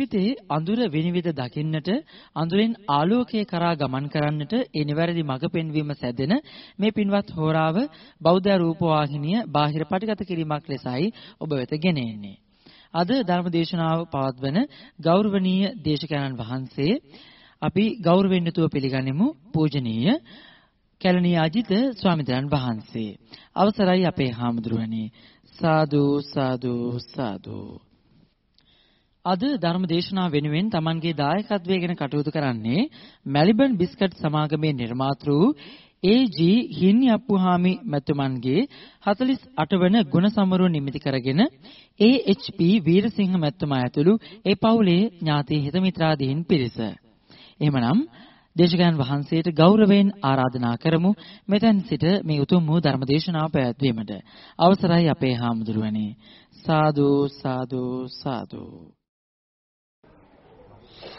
ජීවිතයේ අඳුර විනිවිද දකින්නට අඳුරෙන් ආලෝකය කරා ගමන් කරන්නට ඒ නිවැරදි මඟ පෙන්වීම සැදෙන මේ පින්වත් හෝරාව බෞද්ධ රූපවාහිනිය බාහිර පටිගත කිරීමක් ලෙසයි ඔබ වෙත ගෙන එන්නේ. අද ධර්ම දේශනාව පවත්වන ගෞරවනීය දේශකයන්න් වහන්සේ අපි ගෞරවයෙන් යුතුව පිළිගනිමු පූජනීය කැලණිය අජිත ස්වාමීන් වහන්සේ. අවසරයි අපේ හාමුදුරුවනේ. සාදු සාදු සාදු අද ධර්ම දේශනාව වෙනුවෙන් Tamanගේ දායකත්වය ගැන කටයුතු කරන්නේ මෙල්බන් බිස්කට් සමාගමේ නිර්මාතෘ ඒ.ජී. හින්නි අප්පුහාමි මැතිතුමන්ගේ 48 වන ගුණ සමරුව නිමිති කරගෙන ඒ.එච්.පී. වීරසිංහ මැතිතුමා ඇතුළු ඒ පවුලේ ඥාති හිත මිත්‍රාදීන් පිරිස. එහෙමනම් දේශකයන් වහන්සේට ගෞරවයෙන් ආරාධනා කරමු මෙතෙන් සිට මේ උතුම් වූ ධර්ම දේශනාව පැවැත්වීමට අවසරයි අපේ හාමුදුරුවනේ සාදු සාදු සාදු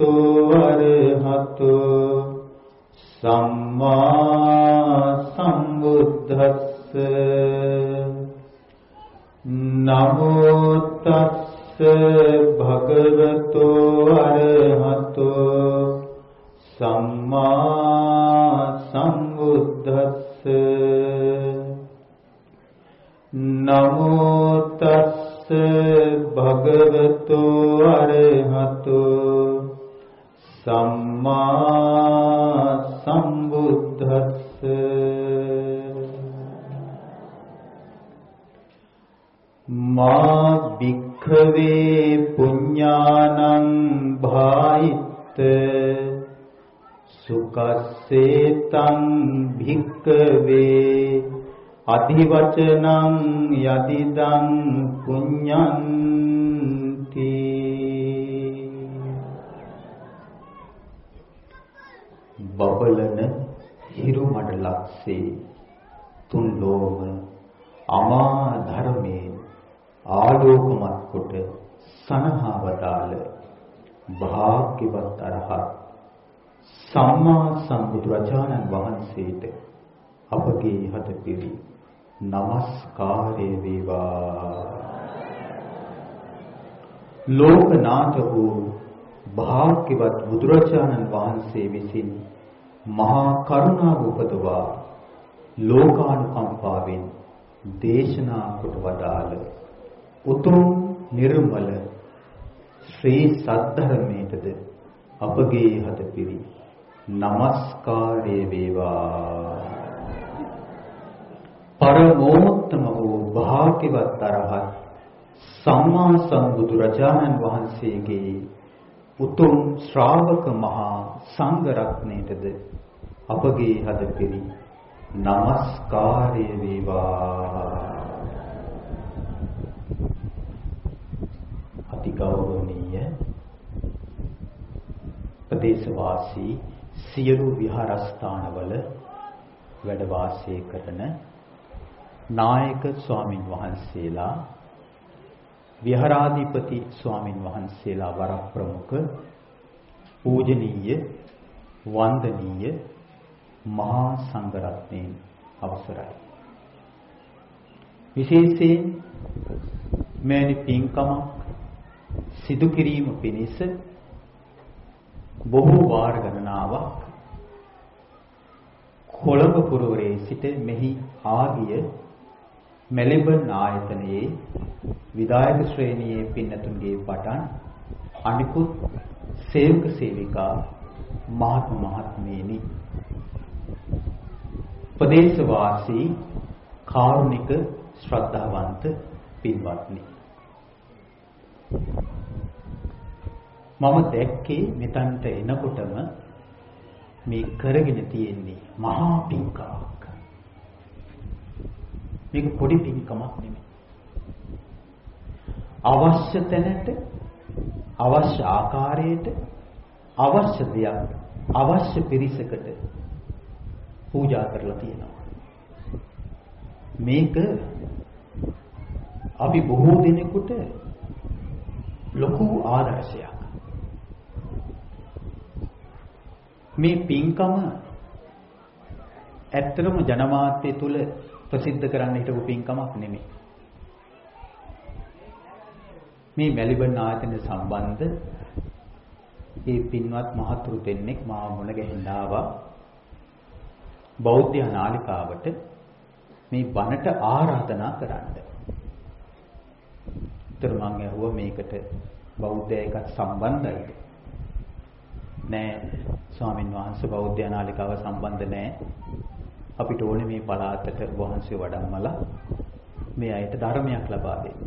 Santo. අධිවචනං යදිදං පුඤ්ඤන්ති බබලන හිරු මඩලක්සේ තුන් ලෝම අමා ධර්මේ ආලෝකමත් කොට සනහවදාල භාග්‍යවත් අරහත් සම්මා සම්බුදුරජාණන් වහන්සේට අපගේ හද පිරි නමස්කාරය වේවා. ලෝකනාථ වූ භාග්‍යවත් බුදුරජාණන් වහන්සේ විසින් මහා කරුණාව උපදවා ලෝකානුකම්පාවෙන් දේශනා කොට වදාළ උතුම් නිර්මල ශ්‍රී සද්ධර්මයටද අපගේ හතපිරි নমස්කාරය වේවා. පරමෝත්තම වූ භාග්‍යවත් අරහත් සම්මා සම්බුදු රජාණන් වහන්සේගේ උතුම් ශ්‍රාවක මහා සංඝ රත්නයටද අපගේ හද පිරි নমස්කාරය වේවා. අතිගෞරවනීය ප්‍රදේශවාසී සියලු විහාරස්ථානවල වැඩ වාසය කරන නායක ස්වාමින් වහන්සේලා විහාරාධිපති ස්වාමින් වහන්සේලා වර ප්‍රමුඛ පූජනීය වන්දනීය මහා සංඝරත්නයන් අවසරයි. විශේෂයෙන් මෙවැනි පින්කමක් සිදු කිරීම පිණිස බොහෝ වාර ගණනාවක් කොළඹ පුරවරේ සිට මෙහි ආගිය මෙලබන් ආයතනයේ විදායක ශ්‍රේණියේ පින්නතුන්ගේ පටන් අනිකුත් සේවක සේවිකා මහත්ම මහත්මේනි ප්‍රදේශ වාසී කාරුණික ශ්‍රද්ධාවන්ත පින්වත්නි මම දැක්කේ මෙතනට එනකොටම මේ කරගෙන තියෙන්නේ මහා පින්කමක්. මේක පොඩි පින්කමක් නෙමෙයි. අවශ්‍ය තැනට අවශ්‍ය ආකාරයට අවශ්‍ය දෙයක් අවශ්‍ය පිරිසකට පූජා කරලා තියෙනවා. මේක අපි බොහෝ දිනෙකට ලොකු ආදර්ශයක්. මේ පින්කම ඇත්තටම ජනමාත්‍ය තුල ප්‍රසිද්ධ කරන්න හිටපු පින්කමක් නෙමෙයි. මේ මෙලිබන් ආයතන සම්බන්ධ ඒ පින්වත් මහතුරු දෙන්නෙක් මා මුණ ගැහෙන්න ආවා. බෞද්ධ නාලිකාවට මේ බණට ආරාධනා කරන්න. ඒතර මම ඇහුවා මේකට බෞද්ධයෙක්ට සම්බන්ධයිද? නෑ ස්වාමින් වහන්සේ බෞද්ධ නාලිකාව සම්බන්ධ නෑ. අපිට ඕනේ මේ පළාතට වහන්සේ වඩම්මලා මේ අයට ධර්මයක් ලබා දෙන්න.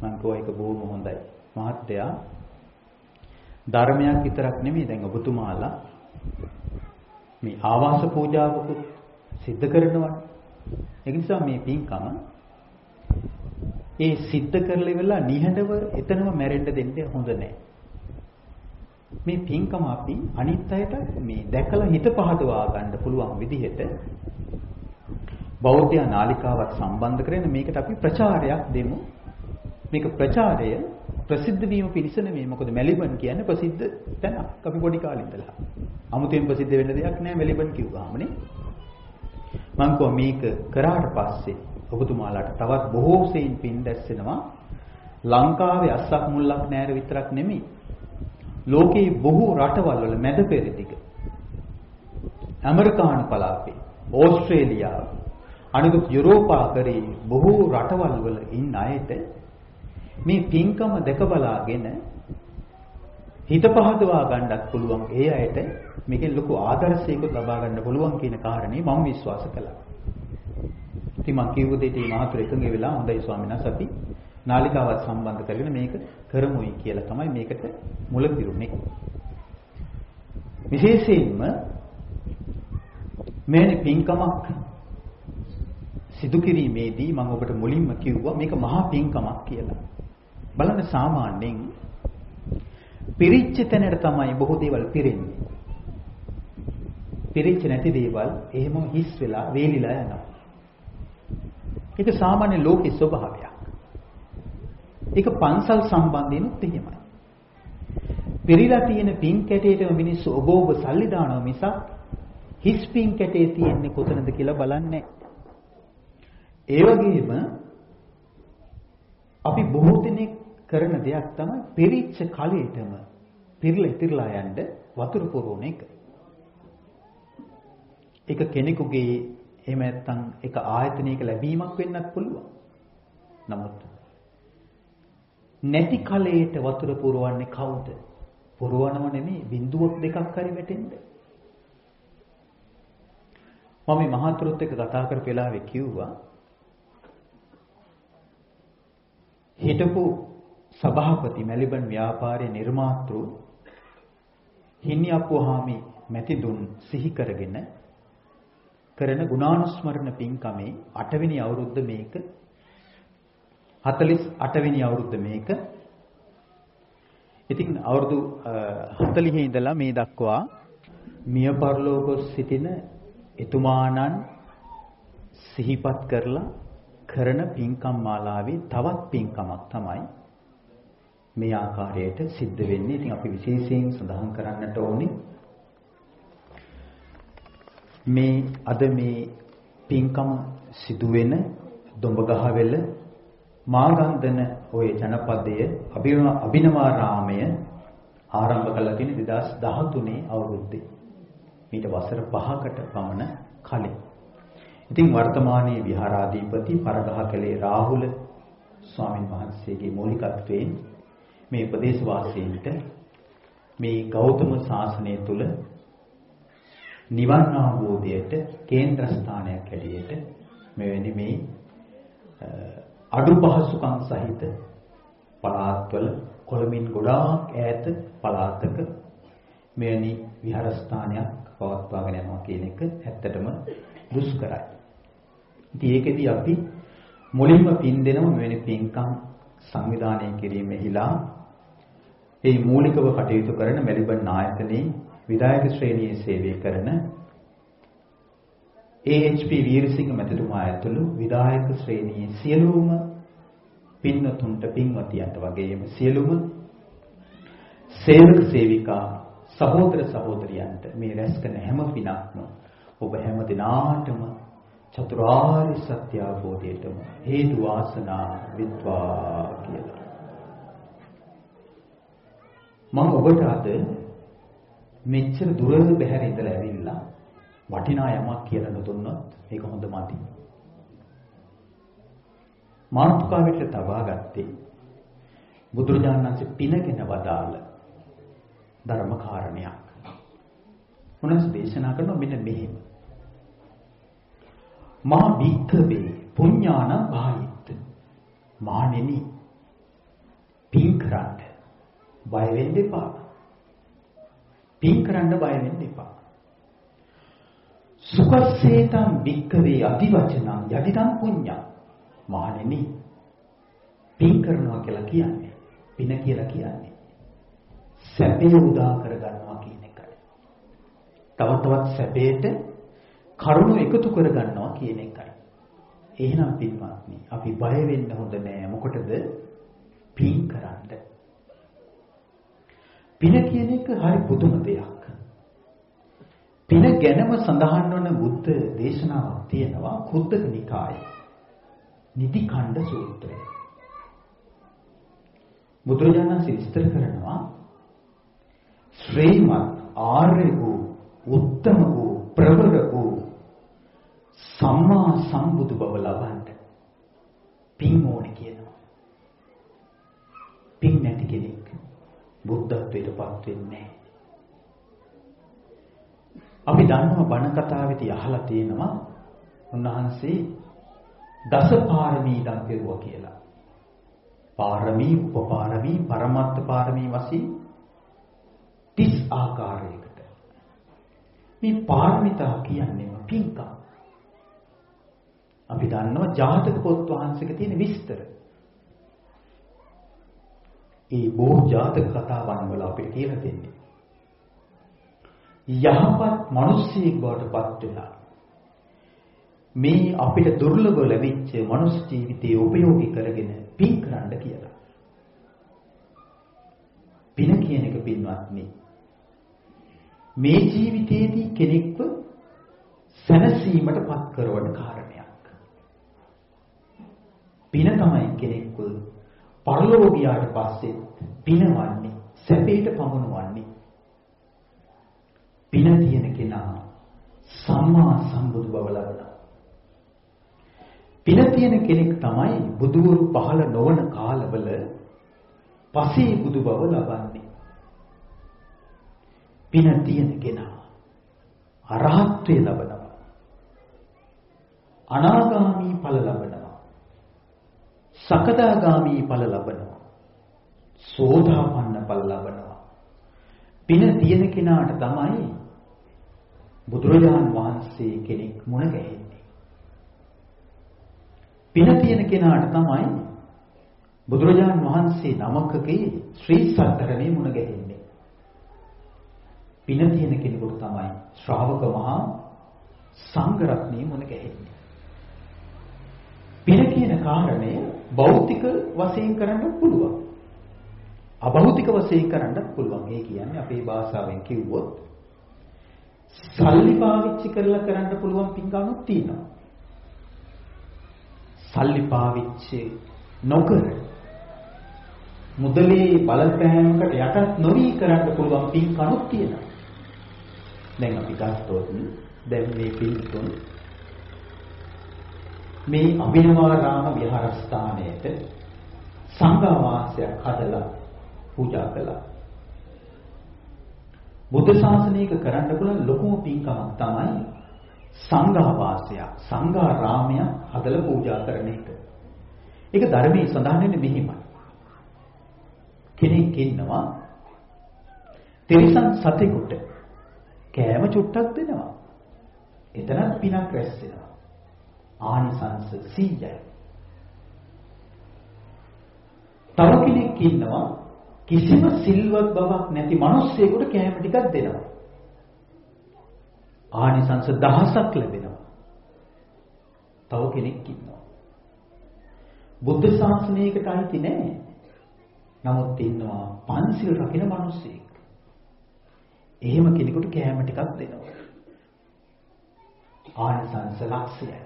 මම කිව්වා ඒක බොහොම හොඳයි. මහත්තයා ධර්මයක් විතරක් නෙමෙයි දැන් ඔබතුමාලා මේ ආවාස පූජාවකුත් සිද්ධ කරනවා. ඒ නිසා මේ පින්කම ඒ සිද්ධ කරලා ඉවරලා නිහඬව එතනම මැරෙන්න දෙන්න හොඳ නැහැ. මේ පින්කම අපි අනිත් අයට මේ දැකලා හිත පහදවා ගන්න පුළුවන් විදිහට බෞද්ධ නාලිකාවත් සම්බන්ධ කරගෙන මේකට අපි ප්‍රචාරයක් දෙමු. මේක ප්‍රචාරය ප්‍රසිද්ධ වීම පිණිස නෙමෙයි. මොකද මෙලිබන් කියන්නේ ප්‍රසිද්ධ තැනක්. අපි පොඩි කාලේ ඉඳලා. 아무තෙන් ප්‍රසිද්ධ වෙන්න දෙයක් නෑ මෙලිබන් කිව්වාමනේ. මං කිව්වා මේක කරාට පස්සේ ඔබතුමාලාට තවත් බොහෝ සෙයින් පින් දැස්සෙනවා. ලංකාවේ අස්සක් මුල්ලක් නෑර විතරක් නෙමෙයි. ලෝකේ බොහෝ රටවල් වල මැද පෙරදිග ඇමරිකානු පළාතේ ඕස්ට්‍රේලියාව අනිකුත් යුරෝපා කරේ බොහෝ රටවල් වල ඉන්න අයට මේ පින්කම දැක බලාගෙන හිත පහදවා ගන්නත් පුළුවන් ඒ අයට මේකෙන් ලොකු ආදර්ශයකට ලබා ගන්න පුළුවන් කියන කාරණේ මම විශ්වාස කළා. ඉතින් මම කිව්ව දෙයට මේ මහතුර එකඟ වෙලා හොඳයි ස්වාමීන් වහන්සේ අපි නාලිකාවත් සම්බන්ධ කරගෙන මේක කරමුයි කියලා තමයි මේකට මුල පිරුනේ. විශේෂයෙන්ම මේ පින්කමක් සිදු කිරීමේදී මම ඔබට මුලින්ම කිව්වා මේක මහා පින්කමක් කියලා. බලන්න සාමාන්‍යයෙන් පිරිච්ච තැනට තමයි බොහෝ දේවල් පිරෙන්නේ. පිරිච්ච නැති දේවල් එහෙම හිස් වෙලා වේලිලා යනවා. ඒක සාමාන්‍ය ලෝකේ ස්වභාවයක්. ඒක පන්සල් සම්බන්ධයෙන්ුත් එහෙමයි. පෙරිලා තියෙන පින් කැටේටම මිනිස්සු ඔබ ඔබ සල්ලි දානවා මිසක් හිස් පින් කැටේ තියෙන්නේ කොතනද කියලා බලන්නේ ඒ වගේම අපි බොහෝ දෙනෙක් කරන දෙයක් තමයි පෙරිච්ච කලයටම පිරලා ඉතිරලා යන්න වතුර පුරවන එක. ඒක කෙනෙකුගේ එහෙම නැත්නම් ඒක ආයතනයක ලැබීමක් වෙන්නත් පුළුවන්. නමුත් නැති කලයට වතුර පුරවන්නේ කවුද? පුරවනව නෙමෙයි බිඳුවක් දෙකක් හරි වැටෙන්න. මම මේ මහතුරුත් එක්ක කතා කරපු වෙලාවේ කිව්වා හිටපු සභාපති මැලිබන් ව්‍යාපාරයේ නිර්මාතෘ හින්නියප්පුහාමි මැතිදුන් සිහි කරගෙන කරන ගුණානුස්මරණ පින්කමේ 8 වෙනි අවුරුද්ද මේක 48 වෙනි අවුරුද්ද මේක. ඉතින් අවුරුදු 40 ඉඳලා මේ දක්වා මිය පරලෝක සිටින එතුමාණන් සිහිපත් කරලා කරන පින්කම් මාලාවේ තවත් පින්කමක් තමයි මේ ආකාරයට සිද්ධ වෙන්නේ. ඉතින් අපි විශේෂයෙන් සඳහන් කරන්නට ඕනේ මේ අද මේ පින්කම සිදුවෙන දොඹගහවෙල මාගන්ධන ওই ජනපදය අභිනවාරාමය ආරම්භ කළා තියෙන 2013 අවුරුද්දේ. මීට වසර 5කට පමණ කලින්. ඉතින් වර්තමානයේ විහාරාධිපති පරගහකලේ රාහුල ස්වාමින් වහන්සේගේ මූලිකත්වයෙන් මේ ප්‍රදේශ වාසීන්ට මේ ගෞතම සාසනය තුල නිවන් අවබෝධයට කේන්ද්‍ර ස්ථානයක් හැටියට මෙවැනි මේ අඩු පහසුකම් සහිත පළාත්වල කොළඹින් ගොඩාක් ඈත පළාතක මෙවැනි විහාරස්ථානයක් පවත්වාගෙන යනවා කියන එක ඇත්තටම දුෂ්කරයි. ඉතින් ඒකෙදි අපි මුලින්ම පින් දෙනව මෙවැනි පින්කම් සංවිධානය කිරීමෙහිලා ඒ මූලිකව කටයුතු කරන මෙල්බන් ආයතනයේ විධායක ශ්‍රේණියේ සේවය කරන AHP වීරසිංහ මැතිතුමා ඇතුළු විධායක ශ්‍රේණියේ සියලුම පින්වතුන්ට පින්වතියන්ට වගේම සියලුම සේවක සේවිකා සහෝදර සහෝදරියන්ට මේ රැස් කරන හැම පිනක්ම ඔබ හැම දිනාටම චතුරාර්ය සත්‍ය අවබෝධයටම හේතු වාසනා විත්වා කියලා. මම ඔබට අද මෙච්චර දුර බැහැර ඉඳලා ඇවිල්ලා වටිනා යමක් කියලා නොදුන්නොත් ඒක හොඳ මදි. මාතෘකාවට තබා ගත්තේ බුදුරජාණන් වහන්සේ පිනගෙන වදාළ ධර්ම කාරණයක්. උනස් දේශනා කරනවා මෙන්න මෙහෙම. මා භික්ඛවේ පුඤ්ඤාන භායිත් මානෙනි පින් කරන්න බය වෙන්න එපා. පින් කරන්න බය වෙන්න එපා. සුඛසේතම් භික්ඛවේ අදිවචනං යදිදම් පුඤ්ඤං මානෙනි පින් කරනවා කියලා කියන්නේ පින කියලා කියන්නේ සැපේ උදා කර ගන්නවා කියන එකයි. තව තවත් සැපේට කරුණු එකතු කර ගන්නවා කියන එකයි. එහෙනම් පින්වත්නි අපි බය වෙන්න හොඳ නෑ මොකටද පින් කරන්න. පින කියන එක හරි පුදුම දෙයක්. පින ගැනම සඳහන් වන බුද්ධ දේශනාවක් තියෙනවා කුද්දක නිකායේ. නිදි ඛණ්ඩ සූත්‍රය. බුදුරජාණන් විස්තර කරනවා ශ්‍රේමත් ආර්ය වූ උත්තම වූ ප්‍රවර වූ සම්මා සම්බුදු බව ලබන්න පින් ඕනේ කියනවා. පින් නැති කෙනෙක් බුද්ධත්වයටපත් වෙන්නේ අපි දන්නවා බණ කතාවේදී අහලා තියෙනවා උන්වහන්සේ දස පාරමී දන් කෙරුවා කියලා. පාරමී, උපපාරමී, පරමත්ත පාරමී වශයෙන් 30 ආකාරයකට. මේ පාරමිතා කියන්නේ පින්කම්. අපි දන්නවා ජාතක පොත් වහන්සේක තියෙන විස්තර. ඒ බොහෝ ජාතක කතාවන් වල අපිට කියලා දෙන්නේ. යහපත් මිනිස්සෙක් බවට පත් වෙලා මේ අපිට දුර්ලභ ලැබිච්ච මනුස්ස ජීවිතයේ උපයෝගී කරගෙන පින් කරන්න කියලා. පින කියන එක පින්වත්නි මේ ජීවිතයේදී කෙනෙක්ව සැනසීමට පත් කරවන කාරණයක්. පින තමයි කෙනෙක්ව පරලෝක ගියාට පස්සේ පිනවන්නේ සැපයට පමුණවන්නේ. පින තියෙන කෙනා සම්මා සම්බුදු බව ලබනවා. පින තියෙන කෙනෙක් තමයි බුදුවරු පහළ නොවන කාලවල පසේ බුදු බව ලබන්නේ. පින තියෙන කෙනා අරහත්ත්වය ලබනවා. අනාගාමී ඵල ලබනවා. සකදාගාමී ඵල ලබනවා. සෝධාපන්න ඵල ලබනවා. පින තියෙන කෙනාට තමයි බුදුරජාන් වහන්සේ කෙනෙක් මුණ ගැහෙන්නේ. පින තියෙන කෙනාට තමයි බුදුරජාන් වහන්සේ නමකගේ ශ්‍රී සත්‍තරණේ මුණ ගැහෙන්නේ. පින තියෙන කෙනෙකුට තමයි ශ්‍රාවක මහා සංඝ රත්නයේ මුණ ගැහෙන්නේ. පින කියන කාරණය භෞතික වශයෙන් කරන්න පුළුවන්. අභෞතික වශයෙන් කරන්නත් පුළුවන්. ඒ කියන්නේ අපේ භාෂාවෙන් කිව්වොත් සල්ලි පාවිච්චි කරලා කරන්න පුළුවන් පින්කමක් තියෙනවා. සල්ලි පාවිච්චි නොකර මුදලේ බලපෑමකට යටත් නොවි කරන්න පුළුවන් පින්කමක් තියෙනවා. දැන් අපි ගත්තොත් දැන් මේ පිළිතුන් මේ අභිනවාරාම විහාරස්ථානයේට සංඝවාසයක් හදලා පූජා කළා. බුද්ධ ශාසනයක කරන්න පුළුවන් ලොකුම පින්කමක් තමයි සංඝවාසයක්, සංඝාරාමයක් හදලා පූජා කරන එක. ඒක ධර්මයේ සඳහන් වෙන්නේ මෙහිමයි. කෙනෙක් ඉන්නවා තිරිසන් සතෙකුට කෑම චුට්ටක් දෙනවා. එතනත් පිනක් රැස් වෙනවා. ආනිසංස 100යි. තව කෙනෙක් ඉන්නවා කිසිම සිල්වත් බවක් නැති මිනිස්සෙකුට කෑම ටිකක් දෙනවා. ආනිසංස දහසක් ලැබෙනවා. තව කෙනෙක් ඉන්නවා. බුද්ධ ශාසනයකට අයිති නැහැ. නමුත් ඉන්නවා පන්සිල් රකින්න මිනිස්සෙක්. එහෙම කෙනෙකුට කෑම ටිකක් දෙනවා. ආනිසංස ලක්ෂයයි.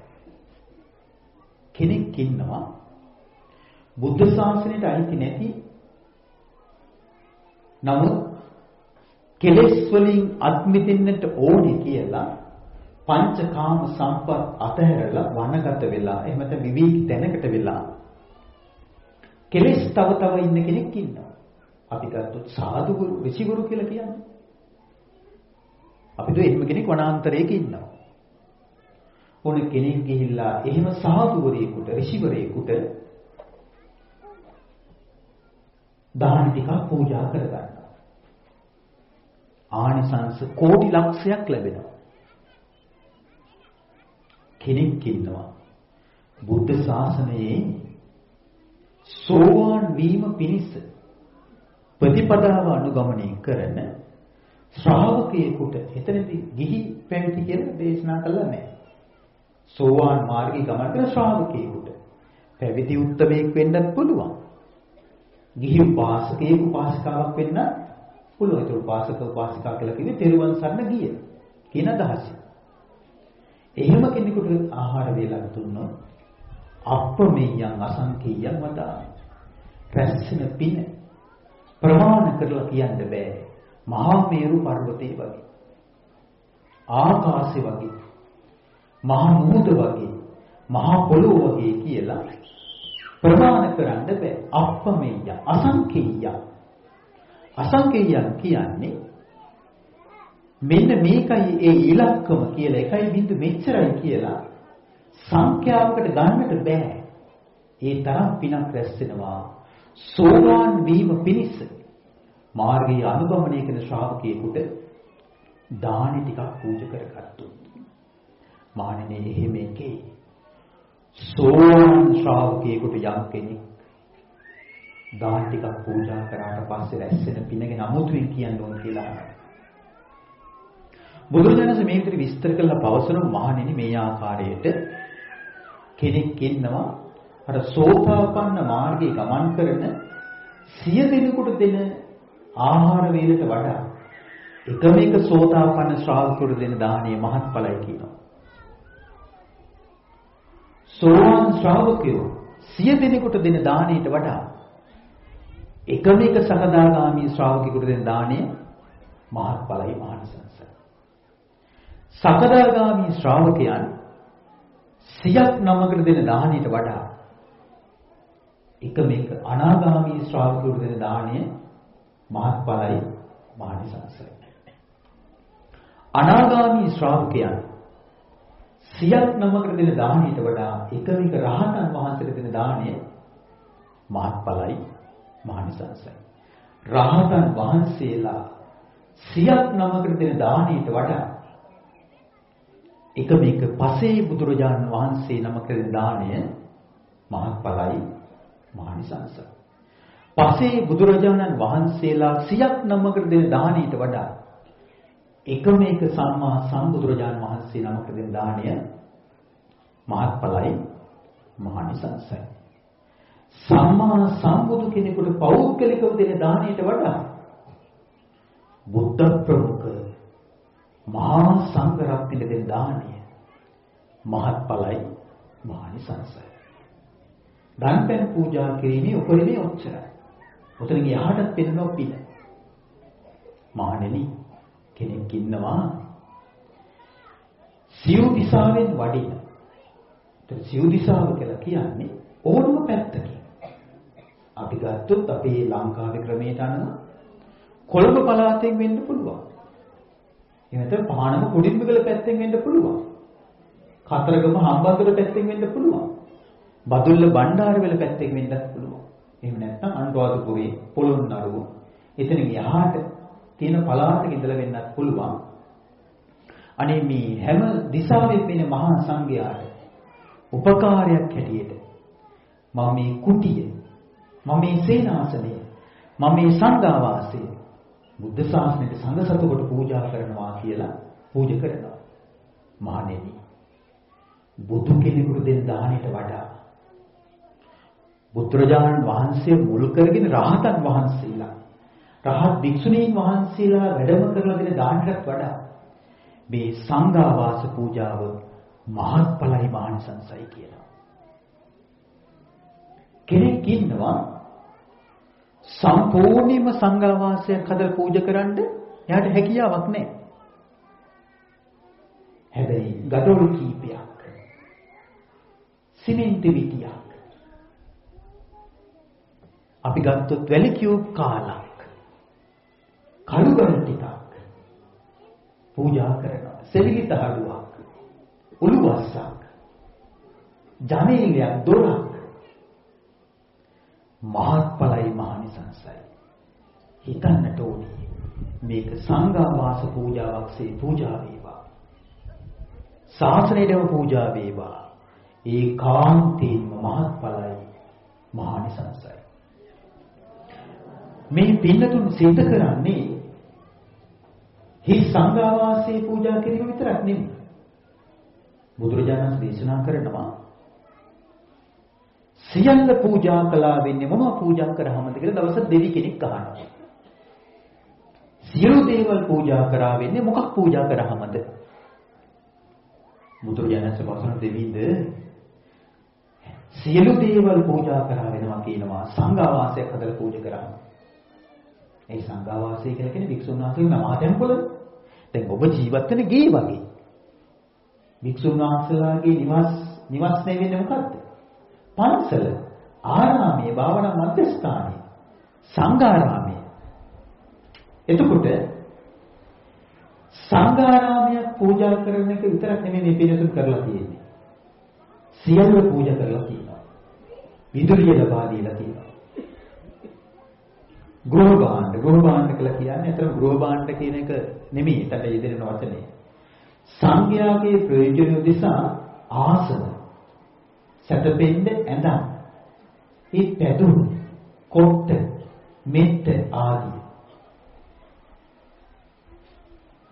කෙනෙක් ඉන්නවා බුද්ධ ශාසනයට අයිති නැති නමුත් කෙලෙස් වලින් අත්මිදින්නට ඕනේ කියලා පංචකාම සම්පත් අතහැරලා වනගත වෙලා එහෙම නැත්නම් විවේක තැනකට වෙලා කෙලෙස් තව තව ඉන්න කෙනෙක් ඉන්නවා. අපි ගත්තොත් සාදු ගුරු, ඍෂි ගුරු කියලා කියන්නේ. අපි දුවේ එහෙම කෙනෙක් වනාන්තරයක ඉන්නවා. ඕන කෙනෙක් ගිහිල්ලා එහෙම සාදුවරයෙකුට ඍෂිවරයෙකුට දාන ටිකක් පූජා කරගන්නවා. ආනිසංස කෝටි ලක්ෂයක් ලැබෙනවා. කෙනෙක් ඉන්නවා බුද්ධ ශාසනයේ සෝවාන් වීම පිණිස ප්‍රතිපදාව අනුගමනය කරන ශ්‍රාවකයෙකුට එතනදී ගිහි පැවිදි කියලා දේශනා කළා නැහැ. සෝවාන් මාර්ගයේ ගමන් කරන ශ්‍රාවකයෙකුට පැවිදි උත්තමයෙක් වෙන්නත් පුළුවන්. ගිහි උපාසකයෙක් උපාසිකාවක් වෙන්න පුළුවන්. ඒක උපාසක උපාසිකා කියලා කිව්වේ තෙරුවන් සරණ ගිය කියන අදහස. එහෙම කෙනෙකුට ආහාර වේලක් දුන්නොත් අප්‍රමේයයන් අසංකේයයන් වදා රැස්සෙන පින ප්‍රමාණ කරලා කියන්න බෑ. මහා මේරු පර්වතය වගේ. ආකාශය වගේ. මහා මුහුද වගේ. මහා පොළොව වගේ කියලා ප්‍රමාණ කරන්න බෑ. අප්‍රමේය අසංකේය. අසංකේයයන් කියන්නේ මෙන්න මේකයි ඒ ඉලක්කම කියලා එකයි බින්දු මෙච්චරයි කියලා සංඛ්‍යාවකට ගන්නට බෑ. ඒ තරම් පිනක් රැස් වෙනවා. සෝවාන් වීම පිණිස මාර්ගය අනුගමනය කරන ශ්‍රාවකයෙකුට දානි ටිකක් පූජා කරගත්තොත් මානනේ එහෙම එකේ සෝවාන් ශ්‍රාවකයෙකුට යම් කෙනෙක් දාන ටිකක් පූජා කරාට පස්සේ රැස්සෙන පින ගැන අමුතුවෙන් කියන්න ඕන කියලා බුදුරජාණන් මේ විදිහට විස්තර කරලා පවසන මහණෙනි මේ ආකාරයට කෙනෙක් ඉන්නවා අර සෝතාපන්න මාර්ගයේ ගමන් කරන සිය දෙනෙකුට දෙන ආහාර වේලට වඩා එකම එක සෝතාපන්න ශ්‍රාවකෙකුට දෙන දානීය මහත්ඵලයි කියනවා. සෝවාන් ශ්‍රාවකයෝ සිය දෙනෙකුට දෙන දාණයට වඩා එකම එක සකදාගාමී ශ්‍රාවකෙකුට දෙන දාණය මහත්ඵලයි මහානිසංසයි. සකදාගාමී ශ්‍රාවකයන් සියක් නමකට දෙන දාණයට වඩා එකම එක අනාගාමී ශ්‍රාවකෙකුට දෙන දාණය මහත්ඵලයි මහානිසංසයි. අනාගාමී ශ්‍රාවකයන් සියක් නමකට දෙන දාණයට වඩා එකම එක රහතන් වහන්සේට දෙන දාණය මහත්ඵලයි මහානිසංසයි. රහතන් වහන්සේලා සියක් නමකට දෙන දාණයට වඩා එක මේක පසේ බුදුරජාණන් වහන්සේ නමකට දෙන දාණය මහත්ඵලයි මහානිසංසයි. පසේ බුදුරජාණන් වහන්සේලා සියක් නමකට දෙන දාණයට වඩා එකම එක සම්මා සම්බුදුරජාණන් වහන්සේ නමකට දෙන දාණය මහත්ඵලයි මහානිසංසයි. සම්මා සම්බුදු කෙනෙකුට පෞද්ගලිකව දෙන දාණයට වඩා බුද්ධ ප්‍රමුඛ මහා සංඝ රත්නයට දෙන දාණය මහත්ඵලයි මහානිසංසයි. දන්පැන් පූජා කිරීමේ උපරිමයේ ඔච්චරයි. ඔතන ගියාට පෙන්නෝ පින. මහණෙනි කෙනෙක් ඉන්නවා සිව් දිශාවෙන් වඩින. ඒත් සිව් දිශාව කියලා කියන්නේ ඕනම පැත්තකින්. අපි ගත්තොත් අපේ ලංකාවේ ක්‍රමයට අනුව කොළඹ පළාතෙන් වෙන්න පුළුවන්. එහෙනම් පානම කුඩින්බගල පැත්තෙන් වෙන්න පුළුවන්. කතරගම හම්බන්තොට පැත්තෙන් වෙන්න පුළුවන්. බදුල්ල බණ්ඩාරවල පැත්තෙන් වෙන්නත් පුළුවන්. එහෙම නැත්නම් අනුරාධපුරේ පොළොන්නරුව එතනින් යහට තියෙන පළාතක ඉඳලා වෙන්නත් පුළුවන්. අනේ මේ හැම දිශාවෙම වෙන මහා සංඝයාට උපකාරයක් හැටියට මම මේ කුටිය මම මේ සේනාසනය මම මේ සංඝාවාසය බුද්ධ ශාසනයට සංඝ සතුකට පූජා කරනවා කියලා පූජ කරනවා. මහණෙනි බුදු කෙනෙකුට දෙන දාණයට වඩා බුදුරජාණන් වහන්සේ මුල් කරගෙන රහතන් වහන්සේලා රහත් භික්ෂුණීන් වහන්සේලා වැඩම කරලා දෙන දානටත් වඩා මේ සංඝාවාස පූජාව මහත්ඵලයි මහානිසංසයි කියනවා. කෙනෙක් ඉන්නවා සම්පූර්ණයෙන්ම සංඝාවාසයක් හදලා පූජා කරන්න එයාට හැකියාවක් නැහැ. හැබැයි gadolu කීපයක් සිමෙන්ති විටියක් අපි ගත්තොත් වැලි කියුබ් කාලක් කළුගල් ටිකක් පූජා කරනවා. සෙවිලි තහඩුවක් උළුවස්සක්. ජනේලයක් දොරක් මහත්ඵලයි මහනිසංසයි. හිතන්නට ඕනේ. මේක සංඝාවාස පූජාවක්සේ පූජා වේවා. ශාසනයේම පූජා වේවා. ඒකාන්තයෙන්ම මහත්ඵලයි මහනිසංසයි. මේ පින්නතුන් සිද්ධ කරන්නේ හි සංඝාවාසයේ පූජා කිරීම විතරක් නෙමෙයි බුදුරජාණන් දේශනා කරනවා සියල්ල පූජා කළා වෙන්නේ මොනවා පූජා කරාමද කියලා දවස් දෙවි කෙනෙක් අහනවා. සියලු දේවල් පූජා කරා වෙන්නේ මොකක් පූජා කරාමද? බුදුරජාණන් වහන්සේ දෙවිඳ සියලු දේවල් පූජා කරා වෙනවා කියනවා සංඝාවාසයක් හදලා පූජා කරාම. ඒ සංඝාවාසය කියලා කියන්නේ වික්ෂුන් වහන්සේගේ නමාතැන්පොළ. දැන් ඔබ ජීවත් වෙන ගේ වගේ. වික්ෂුන් වහන්සේලාගේ නිවාස නිවාස නෙවෙන්නේ මොකද්ද? පන්සල ආරාමයේ භාවනා මධ්‍යස්ථානයේ සංඝාරාමයේ එතකොට සංඝාරාමයක් පූජා කරන එක විතරක් නෙමෙයි මේ පිළිතුරු කරලා තියෙන්නේ සියල්ල පූජා කරලා තියෙනවා විදුලිය ලබා දීලා තියෙනවා ගෘහ භාණ්ඩ ගෘහ භාණ්ඩ කියලා කියන්නේ අතන ගෘහ භාණ්ඩ කියන එක නෙමෙයි එතන යෙදෙන වචනේ. සංඝයාගේ ප්‍රයෝජන උදෙසා ආසන සැතපෙන්න ඇඳන්. ඒ පැදුරු කොට්ට මෙත්ත ආදී.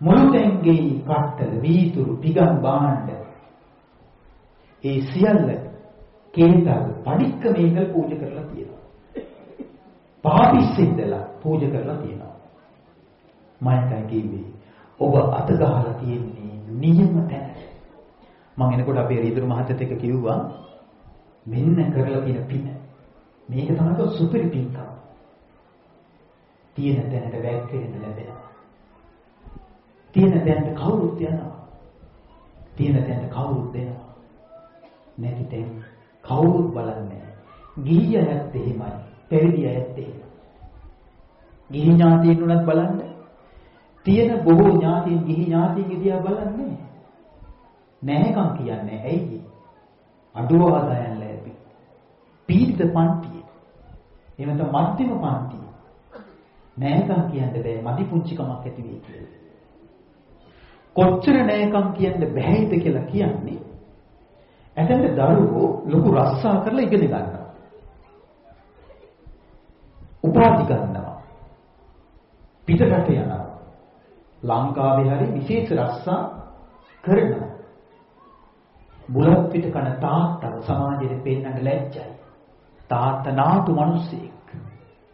මුළුතැන්ගේ කට්ටල වීතුරු පිගම් බාණ්ඩ ඒ සියල්ල කේතල් පඩික්ක මේකල් පූජා කරලා තියෙනවා. පාපිස්සෙන්දලා පූජා කරලා තියෙනවා මම කිව්වේ ඔබ අත ගහලා තියෙන්නේ නියම තැන මම එනකොට අපේ රීදුරු මහත්තයත් එක්ක කිව්වා මෙන්න කරලා තියෙන පින. මේක තමයි සුපිරි පින්කම. තියෙන තැනට වැක්කෙන්න ලැබෙනවා. තියෙන තැනට කවුරුත් යනවා. තියෙන තැනට කවුරුත් දෙනවා. නැති තැන කවුරුත් බලන්නේ ගිහි අයත් එහෙමයි. පැවිදි අයත් එහෙමයි. ගිහි ඥාතීන් උනත් බලන්න. තියෙන බොහෝ ඥාතීන් ගිහි ඥාතීන් දිහා බලන්නේ නැහැකම් කියන්නේ ඇයි? අඩුව ආදායම් පීඩිත පන්තිය. එහෙම නැත්නම් මධ්‍යම පන්තිය. නෑකම් කියන්න බෑ මදි පුංචිකමක් ඇති වෙයි කියලා. කොච්චර නෑකම් කියන්න බෑයිද කියලා කියන්නේ ඇතැම්ට දරුවෝ ලොකු රස්සා කරලා ඉගෙන ගන්නවා. උපාධි ගන්නවා. පිටරට යනවා. ලංකාවේ හරි විශේෂ රස්සා කරනවා. බුලත් පිට කන තාත්තව සමාජයේ පෙන්වන්න ලැජ්ජයි. තාත්තා නාතු මිනිස්සෙක්.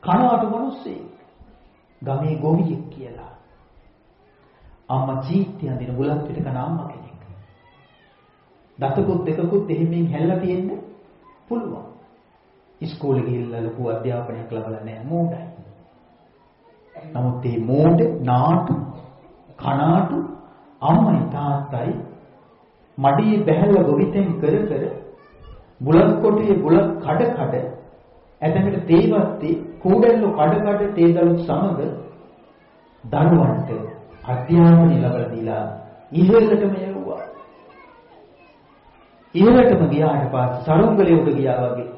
කනවාට මිනිස්සෙක්. ගමේ ගොවියෙක් කියලා. අම්මා චීත්‍ය අඳින බුලත් පිට කන අම්මා කෙනෙක්. දතකුත් දෙකකුත් එහෙමින් හැල්ලා තියෙන්න පුළුවන්. ඉස්කෝලේ ගිහිල්ලා ලොකු අධ්‍යාපනයක් ලබලා නැහැ මෝඩයි. නමුත් මේ මෝඩ නාටු කනාටු අම්මයි තාත්තයි මඩියේ බැහැලා ගොවිතැන් කර කර බුලත් කොටියේ බුලත් කඩ කඩ ඇතැමට තේවත්තේ කූඩැල්ල කඩ කඩ තේදලුත් සමග දරුවන්ට අධ්‍යාපනය ලබා දීලා ඉහළටම යවුවා. ඉහළටම ගියාට පස්සේ සරුංගලේ උඩ ගියා වගේ.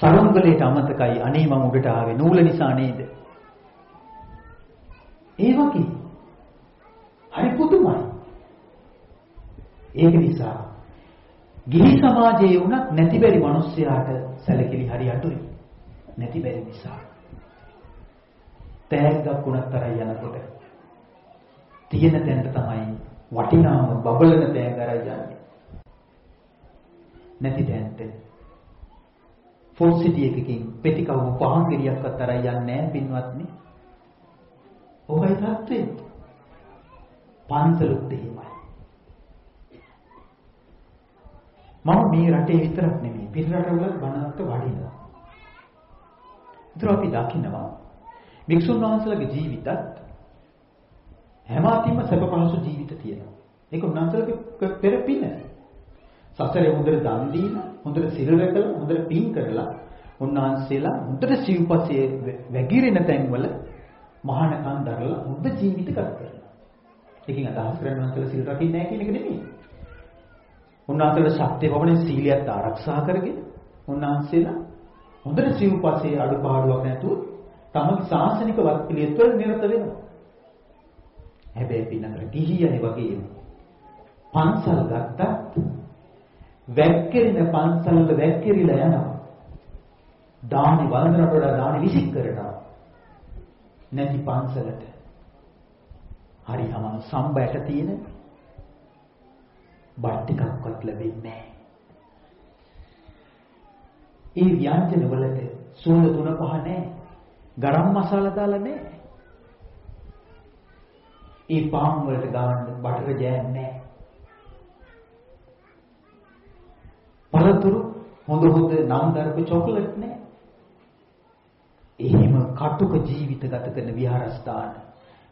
සරුංගලේට අමතකයි අනේ මම උඩට ආවේ නූල නිසා නේද? ඒ වගේ. හරි පුදුමයි. ඒක නිසා ගිහි සමාජයේ වුණත් නැති බැරි මිනිස්සයාට සැලකිලි හරි අඩුයි. නැති බැරි නිසා. තෑග්ගක් උනත් තරයි යනකොට තියෙන තැනට තමයි වටිනාම බබලන තෑග්ග අරයි යන්නේ. නැති තැනට ෆෝන් සිටි එකකින් පෙතිකව පහන් ගෙඩියක්වත් අරයි යන්නේ නැහැ පින්වත්නි. ඔබයි තත්ත්වේ. පන්සලුත් එහෙමයි. මම මේ රටේ විතරක් නෙමෙයි පිට රටවල බණකට වඩිනවා. ඒතර අපි දකින්නවා වික්ෂුන් වහන්සේලාගේ ජීවිතත් හැම අතින්ම සැප පහසු ජීවිත තියෙනවා. ඒක උන්වහන්සේලාගේ පෙර පින. සසරේ හොඳට දන් දීලා, හොඳට සිල් රැකලා, හොඳට පින් කරලා උන්වහන්සේලා හොඳට සිව්පස්සේ වැగిරෙන තැන්වල මහානකම් දරලා හොඳ ජීවිත ගත කරනවා. ඒකෙන් අදහස් කරන්නේ උන්වහන්සේලා සිල් රකින්නේ නැහැ කියන එක නෙමෙයි. උන්වහන්සේලා ශක්තිය පවණේ සීලියත් ආරක්ෂා කරගෙන උන්වහන්සේලා හොඳට සිව්පස්සේ අඩුපාඩුවක් නැතුව තමගේ සාසනික වත් පිළිවෙත් වල නිරත වෙනවා. හැබැයි පින්නතර ගිහියනේ වගේම පන්සල් ගත්තත් වැක්කිරෙන පන්සල් වල වැක්කිරිලා යනවා. දානි වන්දනට වඩා දානි විසික් කරනවා. නැති පන්සලට හරි සමාන සම්බයට තියෙන බත් ටිකක්වත් ලැබෙන්නේ නැහැ. ඒ ව්‍යංජන වලට සුවඳ තුන පහ නැහැ. ගරම් මසාලා දාලා නැහැ. ඒ පාන් වලට ගාන්න බටර් ජෑම් නැහැ. පළතුරු හොඳ හොඳ නම් දරපු චොකලට් නැහැ. එහෙම කටුක ජීවිත ගත කරන විහාරස්ථාන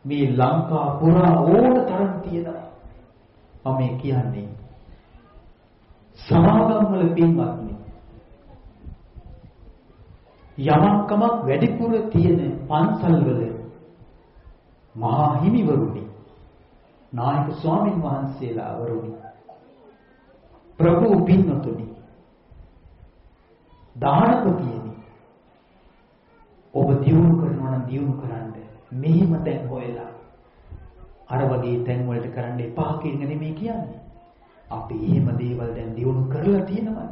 මේ ලංකා පුරා ඕන තරම් තියෙනවා. මම කියන්නේ සමාගම් වල පින්වත්නි යමක්කමක් වැඩිපුර තියෙන පන්සල්වල මහා හිමිවරුනි නායක ස්වාමින් වහන්සේලා වරුනි ප්‍රභු පින්වතුනි දානපතියනි ඔබ දියුණු කරනවා නම් දියුණු කරන්න. මෙහිම තැන් හොයලා අර වගේ තැන් වලට කරන්න එපා කියන නෙමෙයි කියන්නේ. අපි එහෙම දේවල් දැන් දියුණු කරලා තියෙනවා.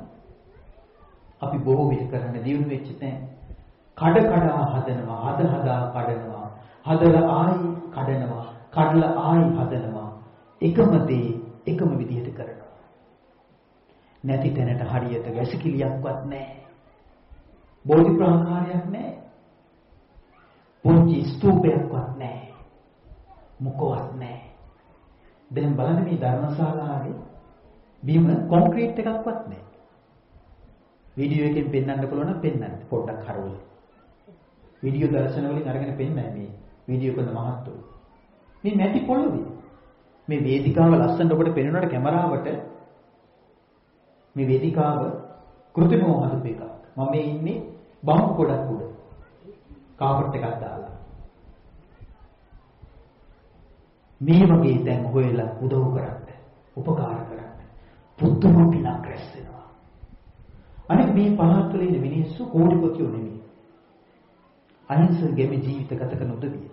අපි බොහෝ විට කරන්න දියුණු වෙච්ච තැන්. කඩ කඩා හදනවා හද හදා කඩනවා. හදලා ආයි කඩනවා කඩලා ආයි හදනවා. එකම දේ එකම විදිහට කරනවා. නැති තැනට හරියට වැසිකිලියක්වත් නැහැ. බෝධි ප්‍රාකාරයක් නැහැ. පුංචි ස්තූපයක්වත් නැහැ. මුකවත් නැහැ. දැන් බලන්න මේ ධර්මශාලාවේ බිම කොන්ක්‍රීට් එකක්වත් නැහැ. වීඩියෝ එකෙන් පෙන්වන්න පුළුවන් නම් පෙන්වන්න. පොඩ්ඩක් හරවලා. වීඩියෝ දර්ශන වලින් අරගෙන පෙන්නයි මේ වීඩියෝ කරන මහත්තු. මේ මැටි පොළොවේ මේ වේදිකාව ලස්සනට ඔබට පෙනෙනවට කැමරාවට මේ වේදිකාව කෘත්‍රිමව හදපු එකක්. මම මේ ඉන්නේ බම්බු ගොඩක් උඩ. කාපට් එකක් දාලා. මේ වගේ තැන් හොයලා උදව් කරන්න, උපකාර කරන්න. පුදුම පිනක් රැස් වෙනවා. අනිත් මේ පහත් වල ඉන්න මිනිස්සු කෝටිපතියෝ නෙමෙයි. අහිංසකගේ ජීවිත ගත කරන උදවිය.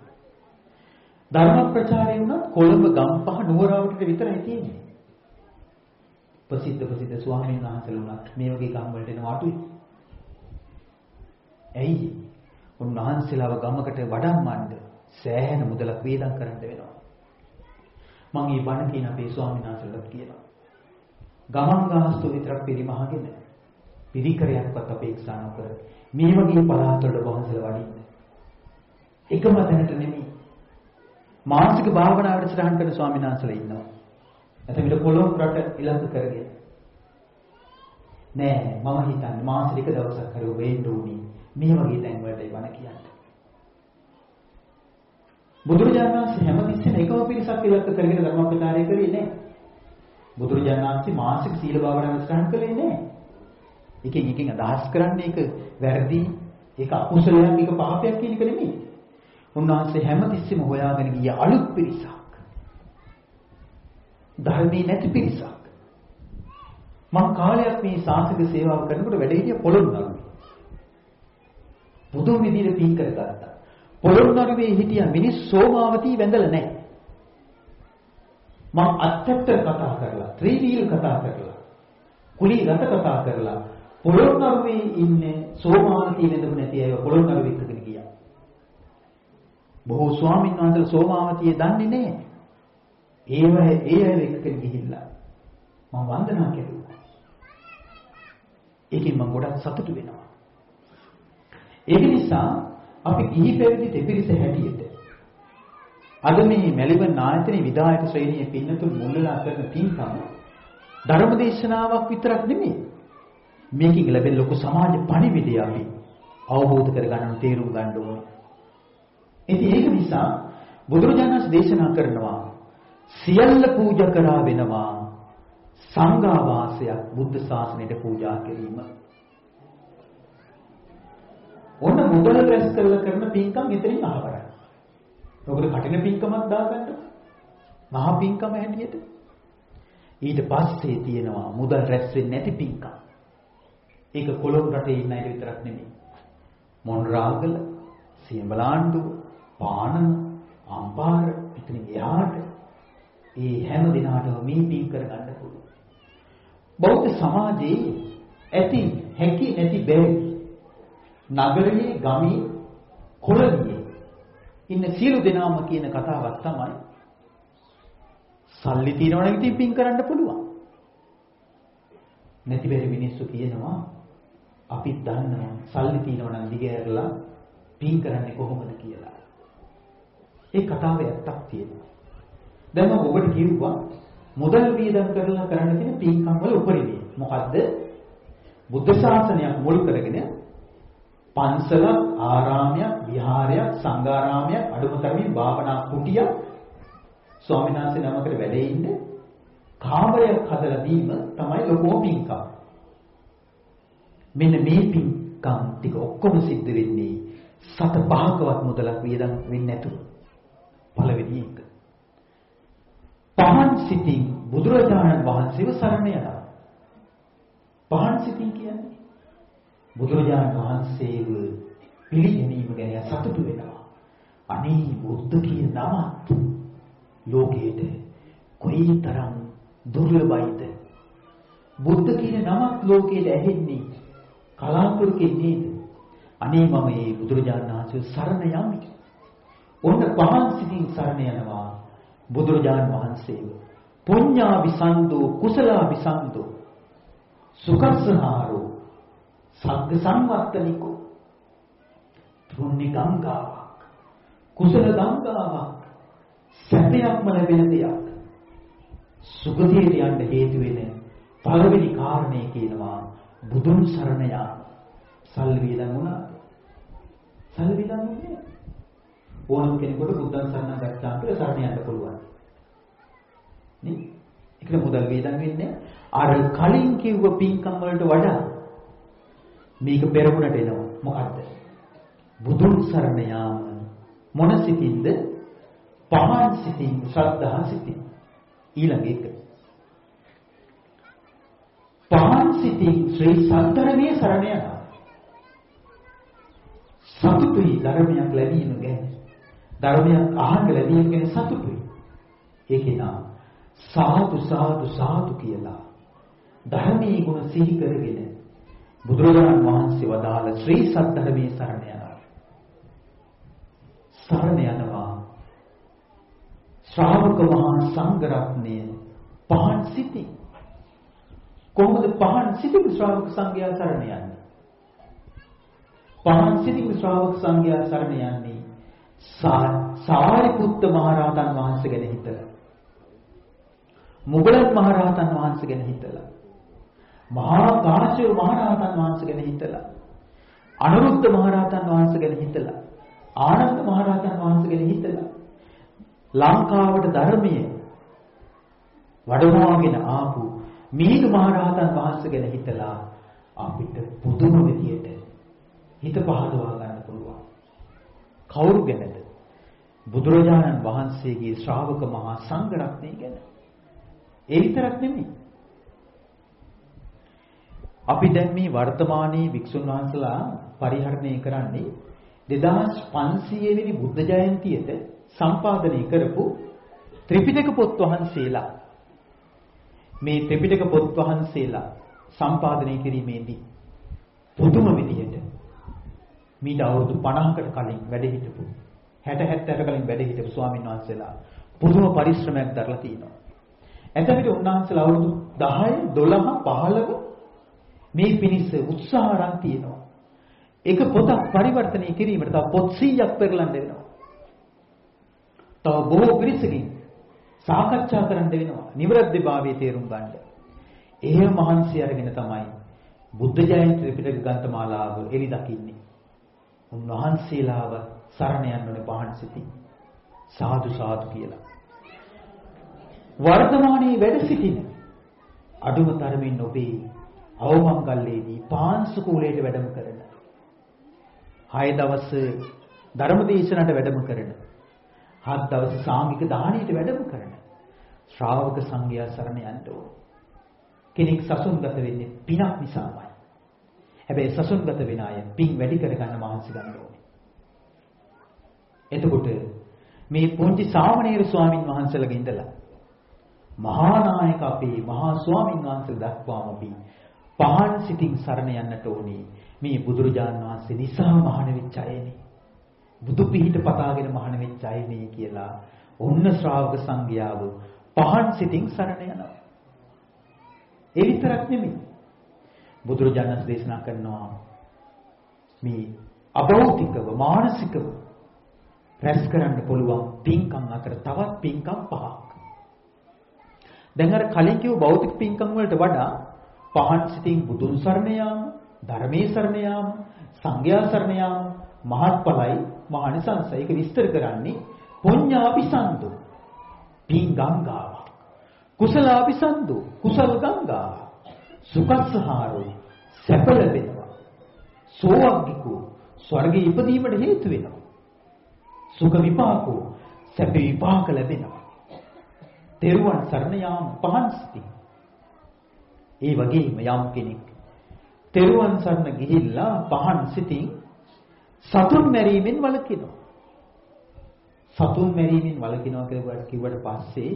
ධර්ම ප්‍රචාරය වුණත් කොළඹ ගම්පහ නුවරවට විතරයි තියෙන්නේ. ප්‍රසිද්ධ ප්‍රසිද්ධ ස්වාමීන් වහන්සේලා උනත් මේ වගේ ගම් වලට එනවා අඩුයි. ඇයි? උන්වහන්සේලාව ගමකට වඩම්මන්න සෑහෙන මුදලක් වේදම් කරන්න වෙනවා. මම මේ බණ කියන අපේ ස්වාමීන් වහන්සේලාට කියනවා. ගමන් ගාස්තු විතරක් පරිමහගෙන පිරිකරයක්වත් අපේක්ෂා නොකර මේ වගේ පළාත්වල වහන්සේලා වඩින්න. එකම තැනට නෙමෙයි. මානසික භාවනාවට සටහන් කරන ස්වාමීන් වහන්සේලා ඉන්නවා. එතන විතර කොළොම් රට ඉලක්ක කරගෙන. නෑ මම හිතන්නේ මාසෙක එක දවසක් හරි වෙන්න ඕනි. මේ වගේ තැන් වලට වණ කියන්න. බුදුරජාණන් වහන්සේ හැමතිස්සෙම එකම පිරිසක් ඉලක්ක කරගෙන ධර්ම ප්‍රචාරය කරේ නැහැ. බුදුරජාණන් වහන්සේ මාසික සීල භාවනා වැඩසටහන් කළේ නැහැ. එකෙන් එකෙන් අදහස් කරන්නේ ඒක වැරදි, ඒක අකුසලයක්, ඒක පාපයක් කියන එක නෙමෙයි. උන්වහන්සේ හැමතිස්සෙම හොයාගෙන ගිය අලුත් පිරිසක්. ධර්මයේ නැති පිරිසක්. මම කාලයක් මේ සාසක සේවාව කරනකොට වැඩ හිටිය පොළොන්නරුවේ. බුදුන් විදිහට පින් කරගත්තා. පොළොන්නරුවේ හිටිය මිනිස් සෝමාවතී වැඳලා නැහැ. මම අත්‍යත්ත කතා කරලා, ත්‍රිවීල් කතා කරලා, කුලී රත කතා කරලා පොළොන්නරුවේ ඉන්නේ සෝමාවතී වැඳපු නැති අය පොළොන්නරුවේ ඉඳගෙන ගියා. බොහෝ ස්වාමීන් වහන්සේලා සෝමාවතිය දන්නේ නැහැ. ඒව ඒ අය එක්කගෙන ගිහිල්ලා මම වන්දනා කෙරුවා. ඒකෙන් මම ගොඩක් සතුටු වෙනවා. ඒක නිසා අපි ගිහි පැවිදි දෙපිරිස හැටියට අද මේ මෙලිබන් නායතනයේ විධායක ශ්‍රේණියේ පින්නතුන් මුල්ලලා කරන පින්කම ධර්මදේශනාවක් විතරක් නෙමෙයි. මේකෙන් ලැබෙන ලොකු සමාජ පණිවිඩය අපි අවබෝධ කරගන්න තේරුම් ගන්න ඕනේ. ඉතින් ඒක නිසා බුදුරජාණන් දේශනා කරනවා සියල්ල පූජා කරා වෙනවා සංඝා වාසයක් බුද්ධ ශාසනයට පූජා කිරීම. ඔන්න මුදල රැස් කරලා කරන පින්කම් එතනින් ආවරයි. ඔකට කටින පින්කමක් දාගන්න. මහා පින්කම හැටියට. ඊට පස්සේ තියෙනවා මුදල් රැස් වෙන්නේ නැති පින්කම්. ඒක කොළොන් රටේ ඉන්න අය විතරක් නෙමෙයි. මොන්රාගල, සියඹලාන්දුව, පානම, අම්පාර, පිටින් එහාට ඒ හැම දිනාටම මේ පින් කරගන්න පුළුවන්. බෞද්ධ සමාජයේ ඇති හැකි නැති බැරි නගරයේ ගමේ කොළඹේ ඉන්න සියලු දෙනාම කියන කතාවක් තමයි සල්ලි තියනවා නම් ඉතින් පින් කරන්න පුළුවන්. නැති බැරි මිනිස්සු කියනවා අපිත් දන්නවා සල්ලි තියනවා නම් දිගහැරලා පින් කරන්නේ කොහොමද කියලා. ඒ කතාවේ ඇත්තක් තියෙනවා. දැන් මම ඔබට කිව්වා මුදල් වියදම් කරලා කරන්න තියෙන පින්කම් වල උපරිමය. මොකද්ද? බුද්ධ ශාසනයක් මුල් කරගෙන පන්සලක්, ආරාමයක්, විහාරයක්, සංඝාරාමයක්, අඩුම තරමින් භාවනා කුටියක් ස්වාමීන් වහන්සේ නමකට වැඩේ ඉන්න කාමරයක් හදලා දීම තමයි ලොකෝ පින්කම්. මෙන්න මේ පින්කම් ටික ඔක්කොම සිද්ධ වෙන්නේ සත පහකවත් මුදලක් වියදම් වෙන්නේ නැතුව. පළවෙනි එක. පහන් සිතින් බුදුරජාණන් වහන්සේව සරණ යනවා. පහන් සිතින් කියන්නේ බුදුරජාණන් වහන්සේව පිළිගැනීම ගැන සතුටු වෙනවා. අනේ බුද්ධ කියන නමත් ලෝකයේද කොයිතරම් දුර්ලභයිද? බුද්ධ කියන නමත් ලෝකයේ ඇහෙන්නේ කලාතුරකින් නේද? අනේ මම මේ බුදුරජාණන් වහන්සේ සරණ යමි. ඔන්න පහන් සිතින් සරණ යනවා බුදුරජාණන් වහන්සේව. පුඤ්ඤා විසන්දෝ කුසලා විසන්දෝ සුඛසහාරෝ සග්ග සංවත්තනිකෝ. පුණ්‍ය ගංගාවක් කුසල ගංගාවක්. සැපයක්ම ලැබෙන දෙයක්. සුගතියට යන්න හේතු වෙන පළවෙනි කාරණේ කියනවා බුදුන් සරණ යාම. සල්විදන් වුණාද සල්විදන් වුණේ ඕනම කෙනෙකුට බුද්ධන් සරණ ගත්තාම කියලා සරණ යන්න පුළුවන්. නේ? ඒකට මුදල් වේදන් වෙන්නේ අර කලින් කිව්ව පින්කම් වලට වඩා මේක පෙරමුණට එනවා. මොකද්ද? බුදුන් සරණ යාම මොන සිතින්ද? පහන් සිතින්, ශ්‍රද්ධා සිතින්. ඊළඟ එක. පහන් සිතින් ශ්‍රී සත්‍තරමේ සරණ යනවා. සතුටුයි ධර්මයක් ලැබීම ගැන. ධර්මයක් අහන්න ලැබීම ගැන සතුටුයි. ඒකේ නා සාදු සාදු සාදු කියලා ධර්මයේ ගුණ සිහි කරගෙන බුදුරජාණන් වහන්සේ වදාළ ශ්‍රී සත්‍ධර්මයේ සරණ යනවා. සරණ යනවා. ශ්‍රාවක මහා සංඝ රත්නය පහන් සිටි. කොහොමද පහන් සිටි ශ්‍රාවක සංඝයා සරණ යන්නේ? පහන් සිටි ශ්‍රාවක සංඝයා සරණ යන්නේ සාරිපුත්ත මහරහතන් වහන්සේ ගැන හිතලා මුගලන් මහරහතන් වහන්සේ ගැන හිතලා මහා කාශ්‍යප මහරහතන් වහන්සේ ගැන හිතලා අනුරුද්ධ මහරහතන් වහන්සේ ගැන හිතලා ආනන්ද මහරහතන් වහන්සේ ගැන හිතලා ලංකාවට ධර්මයේ වඩවාගෙන ආපු මීදු මහරහතන් වහන්සේ ගැන හිතලා අපිට පුදුම විදියට හිත පහදවා ගන්න පුළුවන්. කවුරු ගැනද? බුදුරජාණන් වහන්සේගේ ශ්‍රාවක මහා සංඝ රත්නය ගැන. ඒ විතරක් නෙමෙයි. අපි දැන් මේ වර්තමානයේ වික්ෂුන් වහන්සලා පරිහරණය කරන්නේ 2500 වෙනි බුද්ධ ජයන්තියට සම්පාදනය කරපු ත්‍රිපිටක පොත් වහන්සේලා මේ ත්‍රිපිටක පොත් වහන්සේලා සම්පාදනය කිරීමේදී පුදුම විදිහට මීට අවුරුදු 50කට කලින් වැඩ හිටපු 60 70කට කලින් වැඩ හිටපු ස්වාමීන් වහන්සේලා පුදුම පරිශ්‍රමයක් දරලා තිනවා. එතකොට උන්වහන්සේලා අවුරුදු 10 12 15 මේ පිණිස උත්සාහ අරන් තියෙනවා. ඒක පොතක් පරිවර්තනය කිරීමට තව පොත් 100ක් පෙරලන්න වෙනවා. තව බොහෝ පිරිසකින් සාකච්ඡා කරන්න වෙනවා. නිවරද්දභාවයේ තේරුම් ගන්න. ඒ මහන්සි අරගෙන තමයි බුද්ධ ජයන්ති ත්‍රිපිටක ග්‍රන්ථමාලාව එලි දකින්නේ. උන්වහන්සේලාව සරණ යන්න ඕනේ පහන් සිතින්. සාදු සාදු කියලා. වර්තමානයේ වැඩ සිටින අඩුම තරමින් ඔබේ අවමංගල්‍යයේදී පාංශු කුලයට වැඩම කරන. හය දවස් ධර්මදේශනට වැඩම කරන. හත් දවස් සාංගික දානයට වැඩම කරන. ශ්‍රාවක සංඝයා සරණ යන්න ඕන. කෙනෙක් සසුන්ගත වෙන්නේ පිනක් නිසාමයි. හැබැයි සසුන්ගත වෙන අය පින් වැඩි කරගන්න මහන්සි ගන්න ඕනේ. එතකොට මේ පුංචි සාමණේර ස්වාමින් වහන්සේලගේ ඉඳලා මහා නායක අපේ මහා ස්වාමින් වහන්සේ දක්වාම අපි පහන් සිතින් සරණ යන්නට ඕනේ. මේ බුදුරජාන් වහන්සේ නිසා මහාන වෙච්ච අයනේ. බුදු පිහිට පතාගෙන මහාන වෙච්ච අයනේ කියලා ඔන්න ශ්‍රාවක සංඝයාව පහන් සිතින් සරණ යනවා. ඒ විතරක් නෙමෙයි. බුදුරජාණන් දේශනා කරනවා මේ අභෞතිකව මානසිකව රැස් කරන්න පුළුවන් පින්කම් අතර තවත් පින්කම් පහක්. දැන් අර කලින් කිව්ව භෞතික පින්කම් වලට වඩා පහන් සිතින් බුදුන් සරණ යාම, ධර්මයේ සරණ යාම, සංඝයා සරණ යාම මහත්ඵලයි මහානිසංසයි. ඒක විස්තර කරන්නේ පුඤ්ඤාபிසන්දු. පින් ගංගාවක්. කුසලාபிසන්දු. කුසල ගංගාවක්. සුඛස්සහාරෝ සැප ලැබෙනවා. සෝවග්ගිකෝ ස්වර්ගයේ ඉපදීමට හේතු වෙනවා. සුඛ විපාකෝ සැප විපාක ලැබෙනවා. තෙරුවන් සරණ යාම පහන් සිටි. ඒ වගේම යම් කෙනෙක් තෙරුවන් සරණ ගිහිල්ලා පහන් සිටින් සතුන් මැරීමෙන් වළකිනවා. සතුන් මැරීමෙන් වළකිනවා කියලා කිව්වට පස්සේ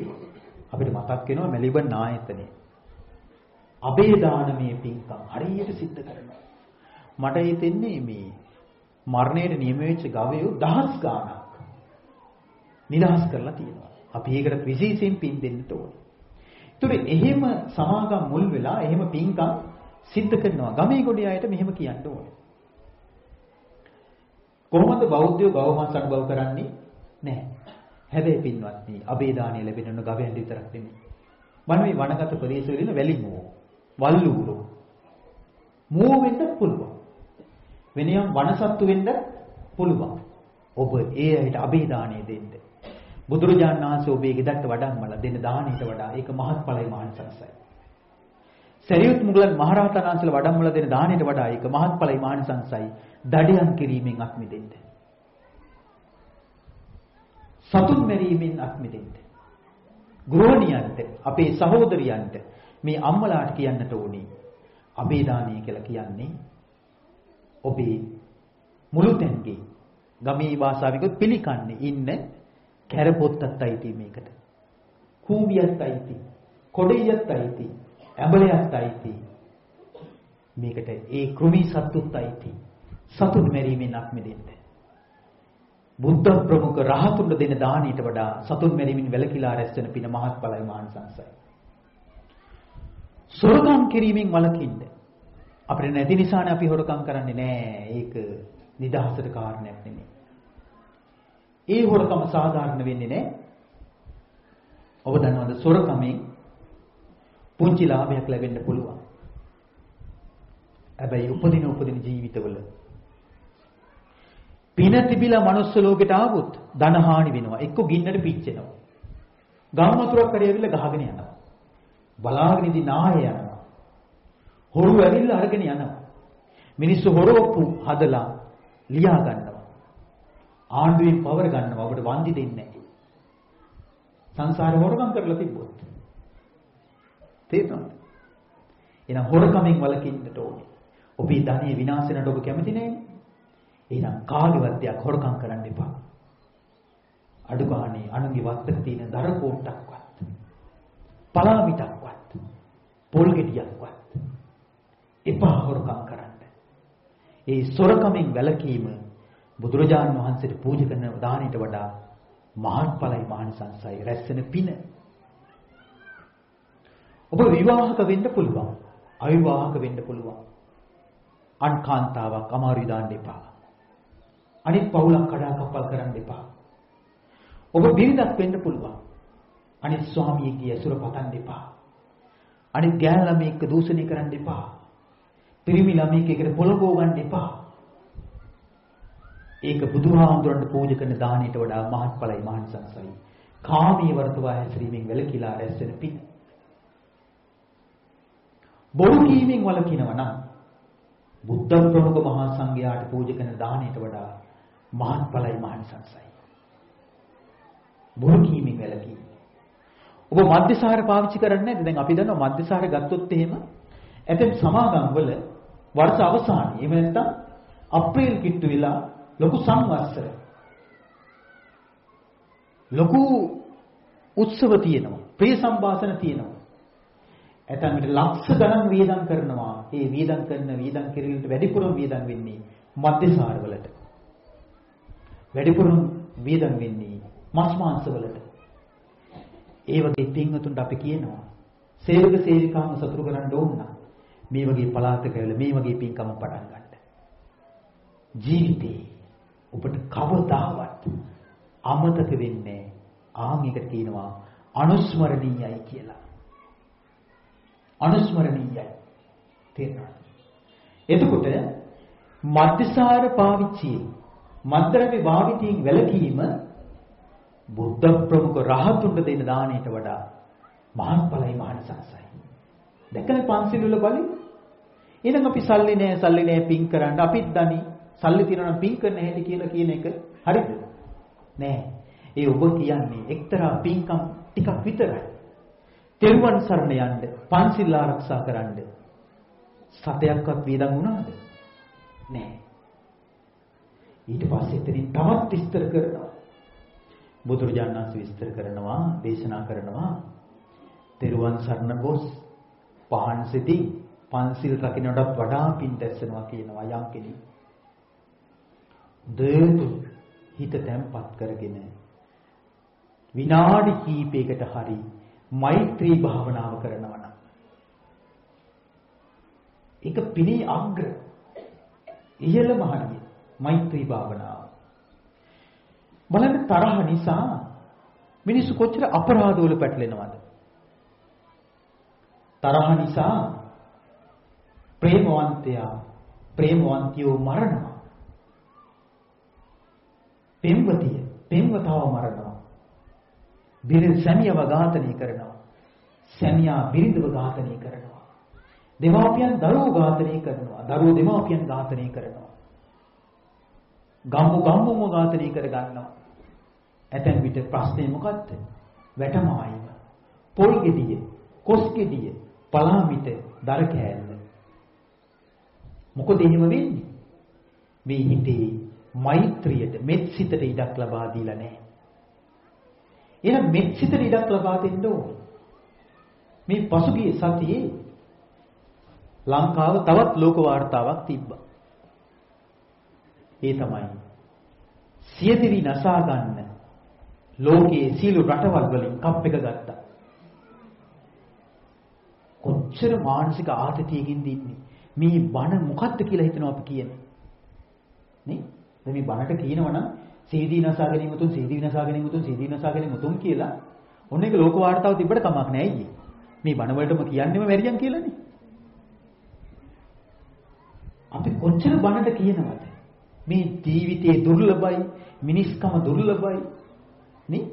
අපිට මතක් වෙනවා මෙලිබන් නායතනේ. අබේ දානමේ පින්කම් හරියට සිද්ධ කරනවා. මට හිතෙන්නේ මේ මරණයට නියම වෙච්ච ගවයෝ දහස් ගාණක් නිදහස් කරලා තියෙනවා. අපි ඒකට විශේෂයෙන් පින් දෙන්න ඕනේ. ඒතර එහෙම සමාගම් මුල් වෙලා එහෙම පින්කම් සිද්ධ කරනවා. ගමේ ගොඩේ අයට මෙහෙම කියන්න ඕනේ. කොහොමද බෞද්ධයෝ ගවමස් අනුභව කරන්නේ? නැහැ. හැබැයි පින්වත්නි, අබේදානිය ලැබෙන ගවයන් විතරක් නෙමෙයි. මම මේ වනගත ප්‍රදේශවල ඉන්න වැලිමෝ, වල්ලූරෝ. මෝ වෙන්න පුළුවන්. වෙනියම් වනසත්තු වෙන්න පුළුවන්. ඔබ ඒ අයට අබේදානිය දෙන්න. බුදුරජාණන් වහන්සේ ඔබේ ගෙදරට වඩම්මල දෙන දාණයට වඩා ඒක මහත්ඵලයි මහානිසංසයි. සරියුත් මුගලන් මහරහතන් වහන්සේලා වඩම්මල දෙන දාණයට වඩා ඒක මහත්ඵලයි මහානිසංසයි. දඩයන් කිරීමෙන් අත් මිදෙන්න. සතුන් මැරීමෙන් අත් මිදෙන්න. ගෘහණියන්ට අපේ සහෝදරියන්ට මේ අම්මලාට කියන්නට ඕනේ. අබේදානිය කියලා කියන්නේ ඔබේ මුළු තැන්ගේ ගමේ වාසාවිකුත් පිළිකන්නේ ඉන්න කැරපොත්තත් අයිති මේකට. කූඹියත් අයිති. කොඩියත් අයිති. ඇඹලයත් අයිති. මේකට ඒ කෘමි සත්තුත් අයිති. සතුන් මැරීමෙන් අත් මිදෙන්න. බුද්ධ ප්‍රමුඛ රහතුන් දෙන දානීට වඩා සතුන් මැරීමෙන් වැළකීලා රැස් වෙන පින මහත්ඵලයි මානසංසයි. සොරකම් කිරීමෙන් වළකින්න. අපිට නැති නිසානේ අපි හොරකම් කරන්නේ නෑ. ඒක නිදහසට කාරණයක් නෙමෙයි. ඒ හොරකම සාධාරණ වෙන්නේ නැහැ. ඔබ දන්නවද සොරකමෙන් පුංචි ලාභයක් ලැබෙන්න පුළුවන්. හැබැයි උපදින උපදින ජීවිතවල පින තිබිලා manuss ලෝකෙට ආවොත් ධන හානි වෙනවා. එක්ක ගින්නට පිච්චෙනවා. ගම් වතුරක් හරි ඇවිල්ලා ගහගෙන යනවා. බලාගෙන ඉඳි නාය යනවා. හොරු ඇවිල්ලා අරගෙන යනවා. මිනිස්සු හොරොප්පු හදලා ලියා ගන්නවා. ආණ්ඩුවෙන් පවර ගන්නවා. අපිට වන්දි දෙන්නේ නැහැ. සංසාරේ හොරකම් කරලා තිබ්බොත්. තේරෙනවද? එහෙනම් හොරකමින් වළකින්නට ඕනේ. ඔබේ ධනෙ විනාශ වෙනට ඔබ කැමති නැහැ. එහෙනම් කාගේවත් දෙයක් හොරකම් කරන්න එපා. අඩු ගානේ අනුන්ගේ වත්තක තියෙන දර කෝට්ටක්වත් පලාමිටක්වත් පොල් ගෙඩියක්වත් එපා හොරකම් කරන්න. ඒ සොරකමින් වැළකීම බුදුරජාණන් වහන්සේට පූජා කරන දානයට වඩා මහත්ඵලයි මානසංසයි රැස්සෙන පින. ඔබ විවාහක වෙන්න පුළුවන්. අවිවාහක වෙන්න පුළුවන්. අන් කාන්තාවක් අමාරු දාන්න එපා. අනිත් පවුලක් කඩා කප්පල් කරන්න එපා. ඔබ බිරිඳක් වෙන්න පුළුවන්. අනිත් ස්වාමියෙක්ගේ ඇසුර පතන්න එපා. අනිත් ගෑන ළමයෙක්ව දූෂණය කරන්න එපා. පිරිමි ළමයෙක් එකට පොළඹව ගන්න එපා. ඒක බුදුහාමුදුරන්ට පූජා කරන දාණයට වඩා මහත්ඵලයි මහන්සන්සයි. කාමී වර්තවා හැසිරීමෙන් වැළකීලා රැස් වෙන පින්. බොරු කීමෙන් වළකිනවා නම් බුද්ධ ප්‍රමුඛ මහා සංඝයාට පූජා කරන දාණයට වඩා මහත්ඵලයි මහන්සන්සයි. බොරු කීමෙන් වැළකීම. ඔබ මධ්‍යසාර පාවිච්චි කරන්නේ නැද්ද? දැන් අපි දන්නවා මධ්‍යසාර ගත්තොත් එහෙම ඇතැම් සමාගම් වල වර්ෂ අවසානයේ එහෙම නැත්නම් අප්‍රේල් කිට්ටු වෙලා ලොකු සංවත්සර ලොකු උත්සව තියෙනවා. ප්‍රිය සම්භාෂණ තියෙනවා. ඇතන් විට ලක්ෂ ගණන් වියදම් කරනවා. ඒ වියදම් කරන වියදම් කිරීමට වැඩිපුරම වියදම් වෙන්නේ මධ්‍යසාර වලට. වැඩිපුරම වියදම් වෙන්නේ මස් මාංශ වලට. ඒ වගේ පින්වතුන්ට අපි කියනවා සේවක සේවිකාම සතුරු කරන්න ඕන නම් මේ වගේ පලාතක වල මේ වගේ පින්කම පටන් ගන්න. ජීවිතේ ඔබට කවදාවත් අමතක වෙන්නේ ආන් එකට කියනවා අනුස්මරණීයයි කියලා. අනුස්මරණීයයි. තේරෙනවද? එතකොට මධ්‍යසාර පාවිච්චියේ මද්ද්‍රව්‍ය භාවිතයෙන් වැළකීම බුද්ධ ප්‍රමුඛ රහතුන්ට දෙන දාණයට වඩා මහත්ඵලයි මහානිසංසයි. දැකලා පන්සිල් වල බලි. එහෙනම් අපි සල්ලි නෑ සල්ලි නෑ පින් කරන්න අපිත් දනි සල්ලි තියනවා නම් පින් කරන්න හැටි කියලා කියන එක හරිද? නෑ. ඒ ඔබ කියන්නේ එක්තරා පින්කම් ටිකක් විතරයි. තෙරුවන් සරණ යන්න, පන්සිල් ආරක්ෂා කරන්න සතයක්වත් වේදන් වුණාද? නෑ. ඊට පස්සේ එතනින් තවත් විස්තර කරනවා. බුදුරජාණන් වහන්සේ විස්තර කරනවා, දේශනා කරනවා. තෙරුවන් සරණ ගොස් පහන් සිතින් පන්සිල් රකින්නටත් වඩා පින් දැස්සනවා කියනවා යම් කෙනෙක්. දේතු හිත තැම්පත් කරගෙන විනාඩි කීපයකට හරි මෛත්‍රී භාවනාව කරනවා නම්. ඒක පිළි අග්‍ර. ඉහළම හරිය මෛත්‍රී භාවනාව. බලන්න තරහ නිසා මිනිස්සු කොච්චර අපරාධවල පැටලෙනවද? තරහ නිසා ප්‍රේමවන්තයා ප්‍රේමවන්තියෝ මරනවා. පෙම්වතාව මරනවා. බිරිඳ සැමියව ඝාතනය කරනවා. සැමියා බිරිඳව ඝාතනය කරනවා. දෙමාපියන් දරුවෝ ඝාතනය කරනවා. දරුවෝ දෙමාපියන් ඝාතනය කරනවා. ගම්මු ගම්මුම ඝාතනය කර ගන්නවා. ඇතැම් විට ප්‍රශ්නේ මොකද්ද? වැටමායිම. පොල් ගෙඩිය, කොස් ගෙඩිය, පලාමිට, දර කෑල්ල. මොකද එහෙම වෙන්නේ? මේ හිතේ මෛත්‍රියට මෙත් සිතට ඉඩක් ලබා දීලා නැහැ. එහෙනම් මෙත් සිතට ඉඩක් ලබා දෙන්න ඕනේ. මේ පසුගිය සතියේ ලංකාව තවත් ලෝක වාර්තාවක් තිබ්බා. ඒ තමයි සියදිවි නසා ගන්න ලෝකයේ සීළු රටවල් වලින් කප් එක ගත්තා. කොච්චර මානසික ආතතියකින්ද ඉන්නේ. මේ බණ මොකද්ද කියලා හිතනවා අපි කියන්නේ. නේ? මේ බණට කියනවනම් සීදී නසා ගැනීම තුන් සීදී නසා ගැනීම තුන් සීදී නසා ගැනීම තුන් කියලා ඔන්න ඒක ලෝක වාර්තාව තිබ්බට කමක් නැහැ අයියේ. මේ බණ වලටම කියන්නේම මැරියන් කියලානේ. අපි කොච්චර බණට කියනවද? මේ ජීවිතේ දුර්ලභයි, මිනිස්කම දුර්ලභයි. නේ?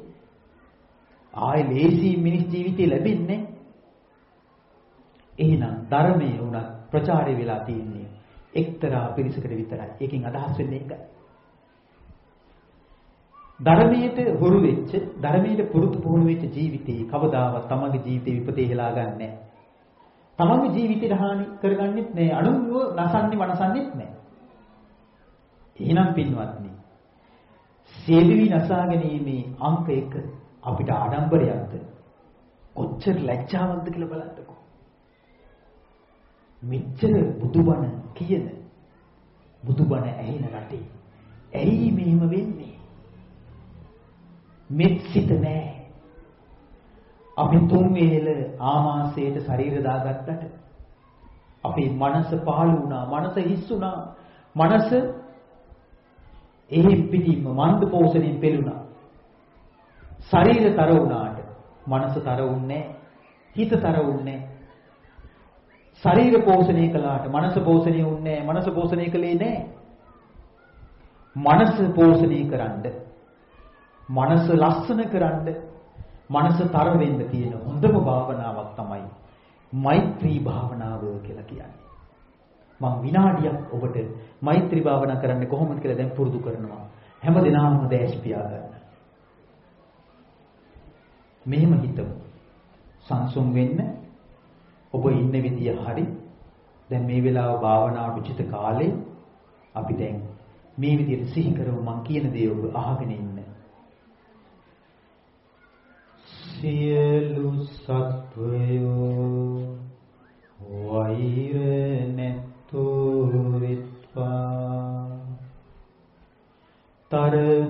ආයේ ලේසි මිනිස් ජීවිතේ ලැබෙන්නේ එහෙනම් ධර්මයේ උනත් ප්‍රචාරය වෙලා තියෙන්නේ එක්තරා පිරිසකට විතරයි. ඒකෙන් අදහස් වෙන්නේ ඒකයි. ධර්මයට හුරු වෙච්ච ධර්මයට පුරුදු පුහුණු වෙච්ච ජීවිතේ කවදාවත් තමගේ ජීවිතේ විපතේ හෙලා ගන්නෑ. තමගේ ජීවිතේට හානි කරගන්නෙත් නෑ. අනුන්ව නසන්නේ වනසන්නෙත් නෑ. එහෙනම් පින්වත්නි සේදවි නසා ගැනීමේ අංක 1 අපිට ආඩම්බරයක්ද? කොච්චර ලැජ්ජාවක්ද කියලා බලන්නකෝ. මෙච්චර බුදුබණ කියන බුදුබණ ඇහෙන රටේ ඇයි මෙහෙම වෙන්නේ? මෙත් සිත නැහැ. අපි තුන් වේල ආමාශයට ශරීර දාගත්තට අපේ මනස පහළ වුණා, මනස හිස් වුණා, මනස එහෙම් පිටින්ම මන්ද පෝෂණයෙන් පෙළුණා. ශරීරතර වුණාට මනසතර වුන්නේ හිතතර වුන්නේ ශරීර පෝෂණය කළාට මනස පෝෂණය වුන්නේ මනස පෝෂණය කළේ නැහැ. මනස පෝෂණය කරන්නේ මනස ලස්සන කරන්න මනස තර වෙන්න තියෙන හොඳම භාවනාවක් තමයි මෛත්‍රී භාවනාව කියලා කියන්නේ. මම විනාඩියක් ඔබට මෛත්‍රී භාවනා කරන්න කොහොමද කියලා දැන් පුරුදු කරනවා. හැම දිනම දැස් පියා ගන්න. මෙහෙම හිතමු. සංසුන් වෙන්න ඔබ ඉන්න විදිය හරි. දැන් මේ වෙලාව භාවනාවට උචිත කාලේ අපි දැන් මේ විදිහට සිහි කරමු මම කියන දේ ඔබ අහගෙන ඉන්න. සියලු සත්වයෝ වෛර නැත්තෝ විත්වා. තරහා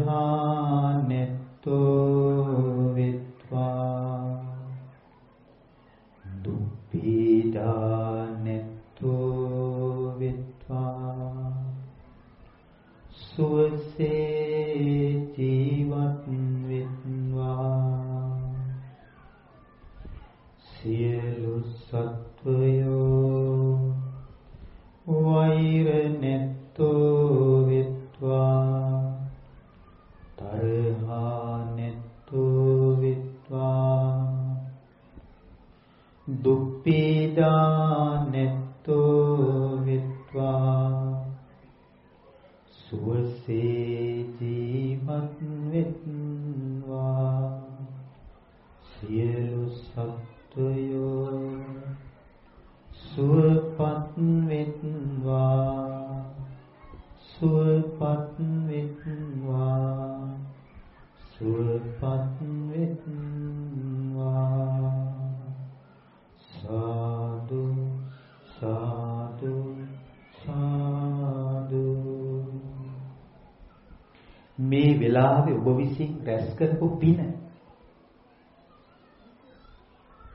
වෙලාවේ ඔබ විසින් රැස් කරපු පින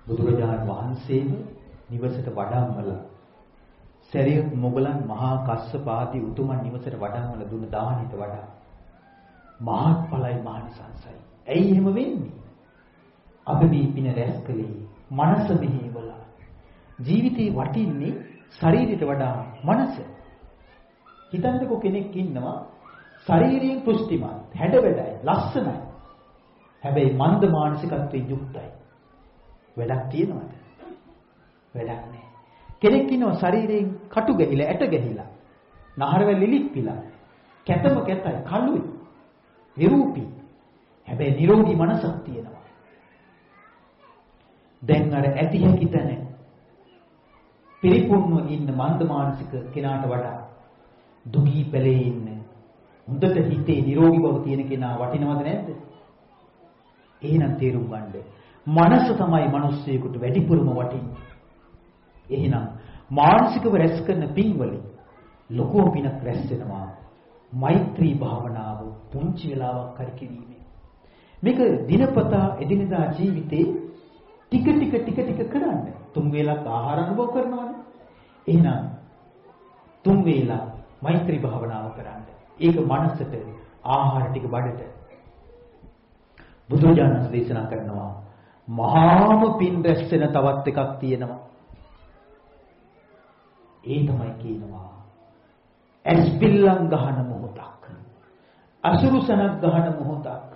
බුදුරජාණන් වහන්සේම නිවසට වඩම්මලා සරියුත් මොගලන් මහා කස්සප ආදී උතුමන් නිවසට වඩම්මලා දුන්න දානෙට වඩා මහත්ඵලයි මහනිසංසයි. ඇයි එහෙම වෙන්නේ? අද මේ පින රැස් කළේ මනස මෙහෙवला. ජීවිතේ වටින්නේ ශරීරයට වඩා මනස. හිතන්නකෝ කෙනෙක් ඉන්නවා ශරීරයෙන් පුෂ්ටිමත්, හැඩ වැඩයි, ලස්සනයි. හැබැයි මන්ද මානසිකත්වයෙන් යුක්තයි. වැඩක් තියනවද? වැඩක් නැහැ. කෙනෙක් ඉන්නවා ශරීරයෙන් කටු ගැහිලා ඇට ගැහිලා. නහරවැල් ලිලිප්පිලා. කැතම කැතයි කළුයි. විරූපී. හැබැයි නිරෝගී මනසක් තියෙනවා. දැන් අර ඇති හැකි තැන පිරිපුන්ව ඉන්න මන්ද මානසික කෙනාට වඩා දුගී පැලේ ඉන්න හොඳට හිතේ නිරෝගී බව තියෙන කෙනා වටිනවද නැද්ද? එහෙනම් තේරුම් ගන්න. මනස තමයි මිනිස්සෙකුට වැඩිපුරම වටින්නේ. එහෙනම් මානසිකව රැස් කරන පින්වලින් ලොකෝ පිනක් රැස් වෙනවා. මෛත්‍රී භාවනාව පුංචි වෙලාවක් හරි කිරීමෙන්. මේක දිනපතා එදිනදා ජීවිතේ ටික ටික ටික ටික කරන්න. තුන් වේලක් ආහාර අනුභව කරනවනේ. එහෙනම් තුන් වේලා මෛත්‍රී භාවනාව කරන්න. ඒක මනසට ආහාර ටික බඩට බුදුජානක දේශනා කරනවා මහාම පින් රැස් වෙන තවත් එකක් තියෙනවා. ඒ තමයි කියනවා ඇස් පිල්ලම් ගහන මොහොතක්. අසුරු සනක් ගහන මොහොතක්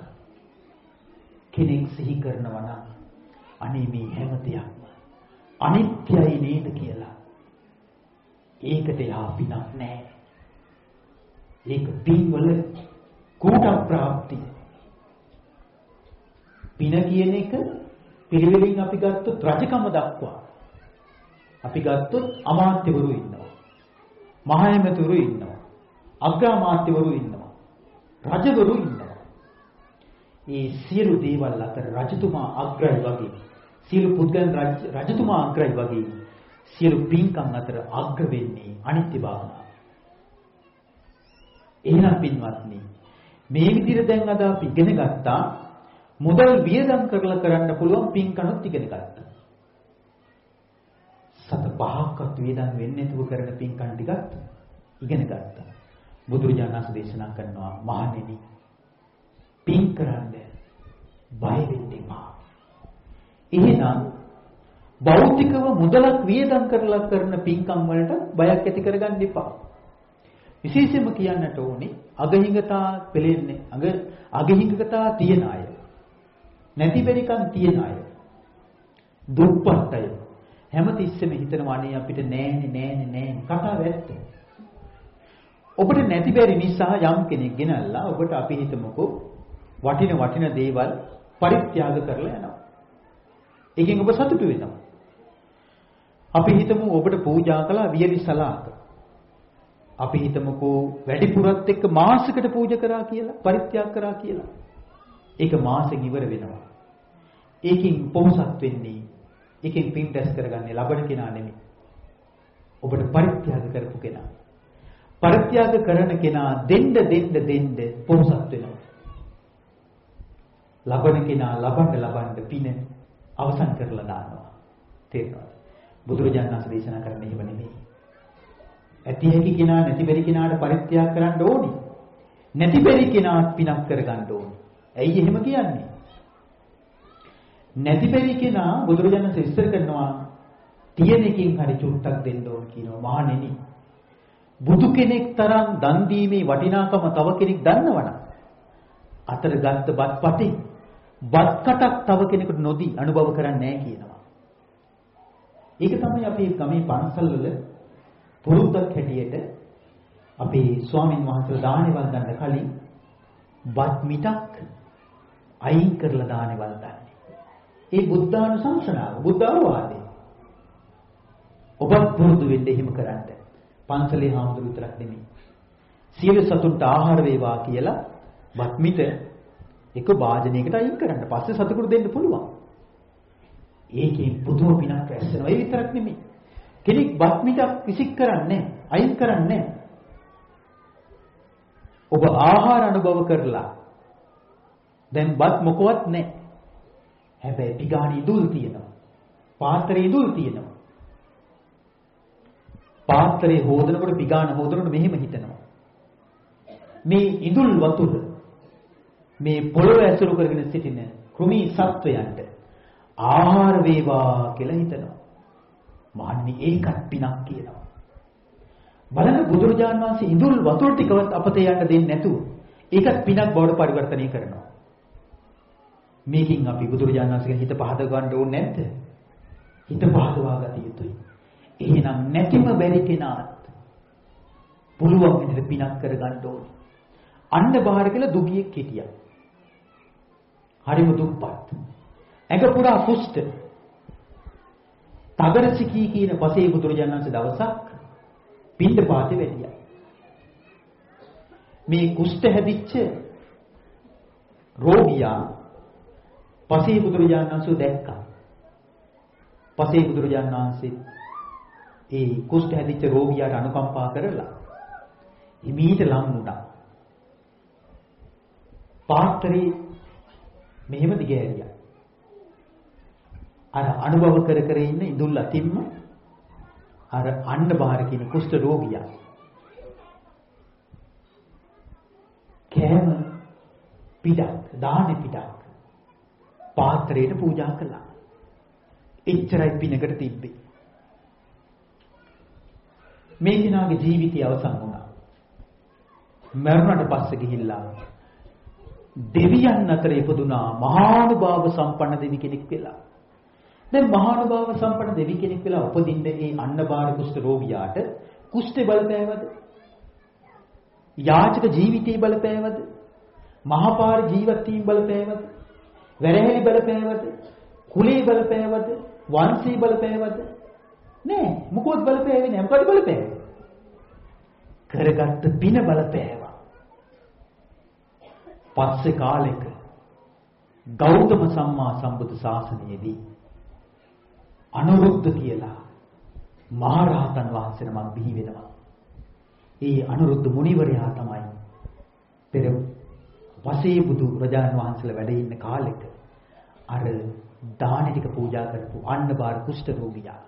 කෙනෙක් සිහි කරනවා නම් අනේ මේ හැම දෙයක්ම අනිත්‍යයි නේද කියලා. ඒකට යා පිනක් නැහැ. ඒක පින්වල කූට ප්‍රාප්තිය. පින කියන එක පිළිවෙලින් අපි ගත්තොත් රජකම දක්වා. අපි ගත්තොත් අමාත්‍යවරු ඉන්නවා. මහයමතුරු ඉන්නවා. අග්‍රාමාත්‍යවරු ඉන්නවා. රජවරු ඉන්නවා. මේ සියලු දේවල් අතර රජතුමා අග්‍රයි වගේ සියලු පුද්ගලයන් රජතුමා අග්‍රයි වගේ සියලු පින්කම් අතර අග්‍ර වෙන්නේ අනිත්‍ය භාවනාව. එහෙනම් පින්වත්නි මේ විදිහට දැන් අද අපි ඉගෙන ගත්තා මුදල් වියදම් කරලා කරන්න පුළුවන් පින්කණොත් ඉගෙන ගත්තා. සත පහක්වත් වියදම් වෙන්නේ නැතුව කරන පින්කම් ටිකත් ඉගෙන ගත්තා. බුදුරජාණන් වහන්සේ දේශනා කරනවා මහණෙනි පින් කරන්න බය වෙන්න එපා. එහෙනම් භෞතිකව මුදලක් වියදම් කරලා කරන පින්කම් වලට බයක් ඇති කරගන්න එපා. විශේෂයෙන්ම කියන්නට ඕනේ අගහිඟතා පෙලෙන්නේ අග අගහිඟතා තියන අය. නැති බැරිකම් තියන අය. දුප්පත් අය. හැමතිස්සෙම හිතනවා අනේ අපිට නෑනේ නෑනේ නෑනේ කතාව ඇත්ත. ඔබට නැති බැරි නිසා යම් කෙනෙක් ගෙනල්ලා ඔබට අපි හිතමුකෝ වටින වටින දේවල් පරිත්‍යාග කරලා යනවා. එකෙන් ඔබ සතුටු වෙනවා. අපි හිතමු ඔබට පූජා කළා වියලි සලාක. අපි හිතමුකෝ වැඩිපුරත් එක්ක මාසයකට පූජා කරා කියලා පරිත්‍යාග කරා කියලා. ඒක මාසෙන් ඉවර වෙනවා. ඒකින් පොහසත් වෙන්නේ ඒකෙන් පින් දැස් කරගන්නේ ලබන කෙනා නෙමෙයි. ඔබට පරිත්‍යාග කරපු කෙනා. පරිත්‍යාග කරන කෙනා දෙන්න දෙන්න දෙන්න පොහසත් වෙනවා. ලබන කෙනා ලබන්න ලබන්න පින අවසන් කරලා දානවා. තේරෙනවද? බුදුරජාණන් වහන්සේ දේශනා කරන්නේ එහෙම නෙමෙයි. ඇති හැකි කෙනා නැති බැරි කෙනාට පරිත්‍යාග කරන්න ඕනේ. නැති බැරි කෙනාත් පිනක් කරගන්න ඕනේ. ඇයි එහෙම කියන්නේ? නැති බැරි කෙනා බුදුරජාණන් වහන්සේ ඉස්සර කරනවා තියෙන එකකින් හරි චුට්ටක් දෙන්න ඕන කියනවා මහණෙනි. බුදු කෙනෙක් තරම් දන් දීමේ වටිනාකම තව කෙනෙක් දන්නවනම් අතර ගත්ත බත් පටි බත් කටක් තව කෙනෙකුට නොදී අනුභව කරන්නේ නැහැ කියනවා. ඒක තමයි අපි ගමේ පන්සල් වල පුරුද්දක් හැටියට අපේ ස්වාමින් වහන්සේලා දානේවල් ගන්න කලින් බත් මිටක් අයින් කරලා දානේවල් ගන්න. ඒ බුද්ධානුශංසනාව බුද්ධ අවවාදය. ඔබත් පුරුදු වෙන්න එහෙම කරන්න. පන්සලේ හාමුදුරු විතරක් නෙමෙයි. සියලු සතුන්ට ආහාර වේවා කියලා බත් මිට එක වාදනයකට අයින් කරන්න. පස්සේ සතුටුට දෙන්න පුළුවන්. ඒකෙන් පුදුම පිනක් රැස් වෙනවා. ඒ විතරක් නෙමෙයි. කෙනෙක් බත් මිටක් විසික් කරන්නේ අයින් කරන්නේ ඔබ ආහාර අනුභව කරලා දැන් බත් මොකවත් නැහැ. හැබැයි පිගාණි ඉදුල් තියෙනවා. පාත්‍රේ ඉදුල් තියෙනවා. පාත්‍රේ හොදනකොට පිගාන හොදනකොට මෙහෙම හිතනවා. මේ ඉදුල් වතුර මේ පොළොව ඇසුරු කරගෙන සිටින කෘමි සත්වයන්ට ආහාර වේවා කියලා හිතනවා. මහන්නේ ඒකත් පිනක් කියනවා. බලන්න බුදුරජාන් වහන්සේ ඉඳුල් වතුර ටිකවත් අපතේ යන්න දෙන්නේ නැතුව ඒකත් පිනක් බවට පරිවර්තනය කරනවා. මේකින් අපි බුදුරජාන් වහන්සේගේ හිත පහද ගන්න ඕනේ නැද්ද? හිත පහදවා ගත යුතුයි. එහෙනම් නැතිම බැරි කෙනාත් පුළුවන් විදිහට පිනක් කරගන්න ඕනේ. අන්න බාහිර කියලා දුගියෙක් හිටියා. හරිම දුප්පත්. ඇඟ පුරා කුෂ්ඨ. තගරසිකී කියන පසේ බුදුරජාණන් වහන්සේ දවසක් පින්ඩ පාතේ වැඩියා. මේ කුෂ්ඨ හැදිච්ච රෝගියා පසේ බුදුරජාණන් වහන්සේ දැක්කා. පසේ බුදුරජාණන් වහන්සේ ඒ කුෂ්ඨ හැදිච්ච රෝගියාට අනුකම්පා කරලා හිමීට ලං වුණා. පාත්‍රේ මෙහෙම දිගෑරියා. අර අනුභව කර කර ඉන්න ඉඳුල් අතින්ම අර අන්න බාහිර කියන කුෂ්ඨ රෝගියා කෑම පිටක් දාහනේ පිටක් පාත්‍රයට පූජා කළා. එච්චරයි පිනකට තිබ්බේ. මේ කෙනාගේ ජීවිතය අවසන් වුණා. මරුණට පස්සේ ගිහිල්ලා දෙවියන් අතර ඉපදුනා මහානුභාව සම්පන්න දෙවි කෙනෙක් වෙලා. දැන් මහානුභාව සම්පන්න දෙවි කෙනෙක් වෙලා උපදින්න ඒ අන්නබාර කුෂ්ඨ රෝගියාට කුෂ්ඨේ බලපෑවද? යාචක ජීවිතේ බලපෑවද? මහපාර ජීවත් වීම බලපෑවද? වැරහැලි බලපෑවද? කුලේ බලපෑවද? වංශේ බලපෑවද? නෑ මොකවත් බලපෑවේ නෑ මොකද බලපෑවේ? කරගත්ත පින බලපෑවා. පස්සේ කාලෙක ගෞතම සම්මා සම්බුදු ශාසනයේදී අනුරුද්ධ කියලා මහරහතන් වහන්සේ නමක් බිහි වෙනවා. ඒ අනුරුද්ධ මුනිවරයා තමයි පෙර වසේ බුදු රජාණන් වහන්සේලා වැඩ ඉන්න කාලෙක අර දාන ටික පූජා කරපු අන්නබාර කුෂ්ඨ රෝගියා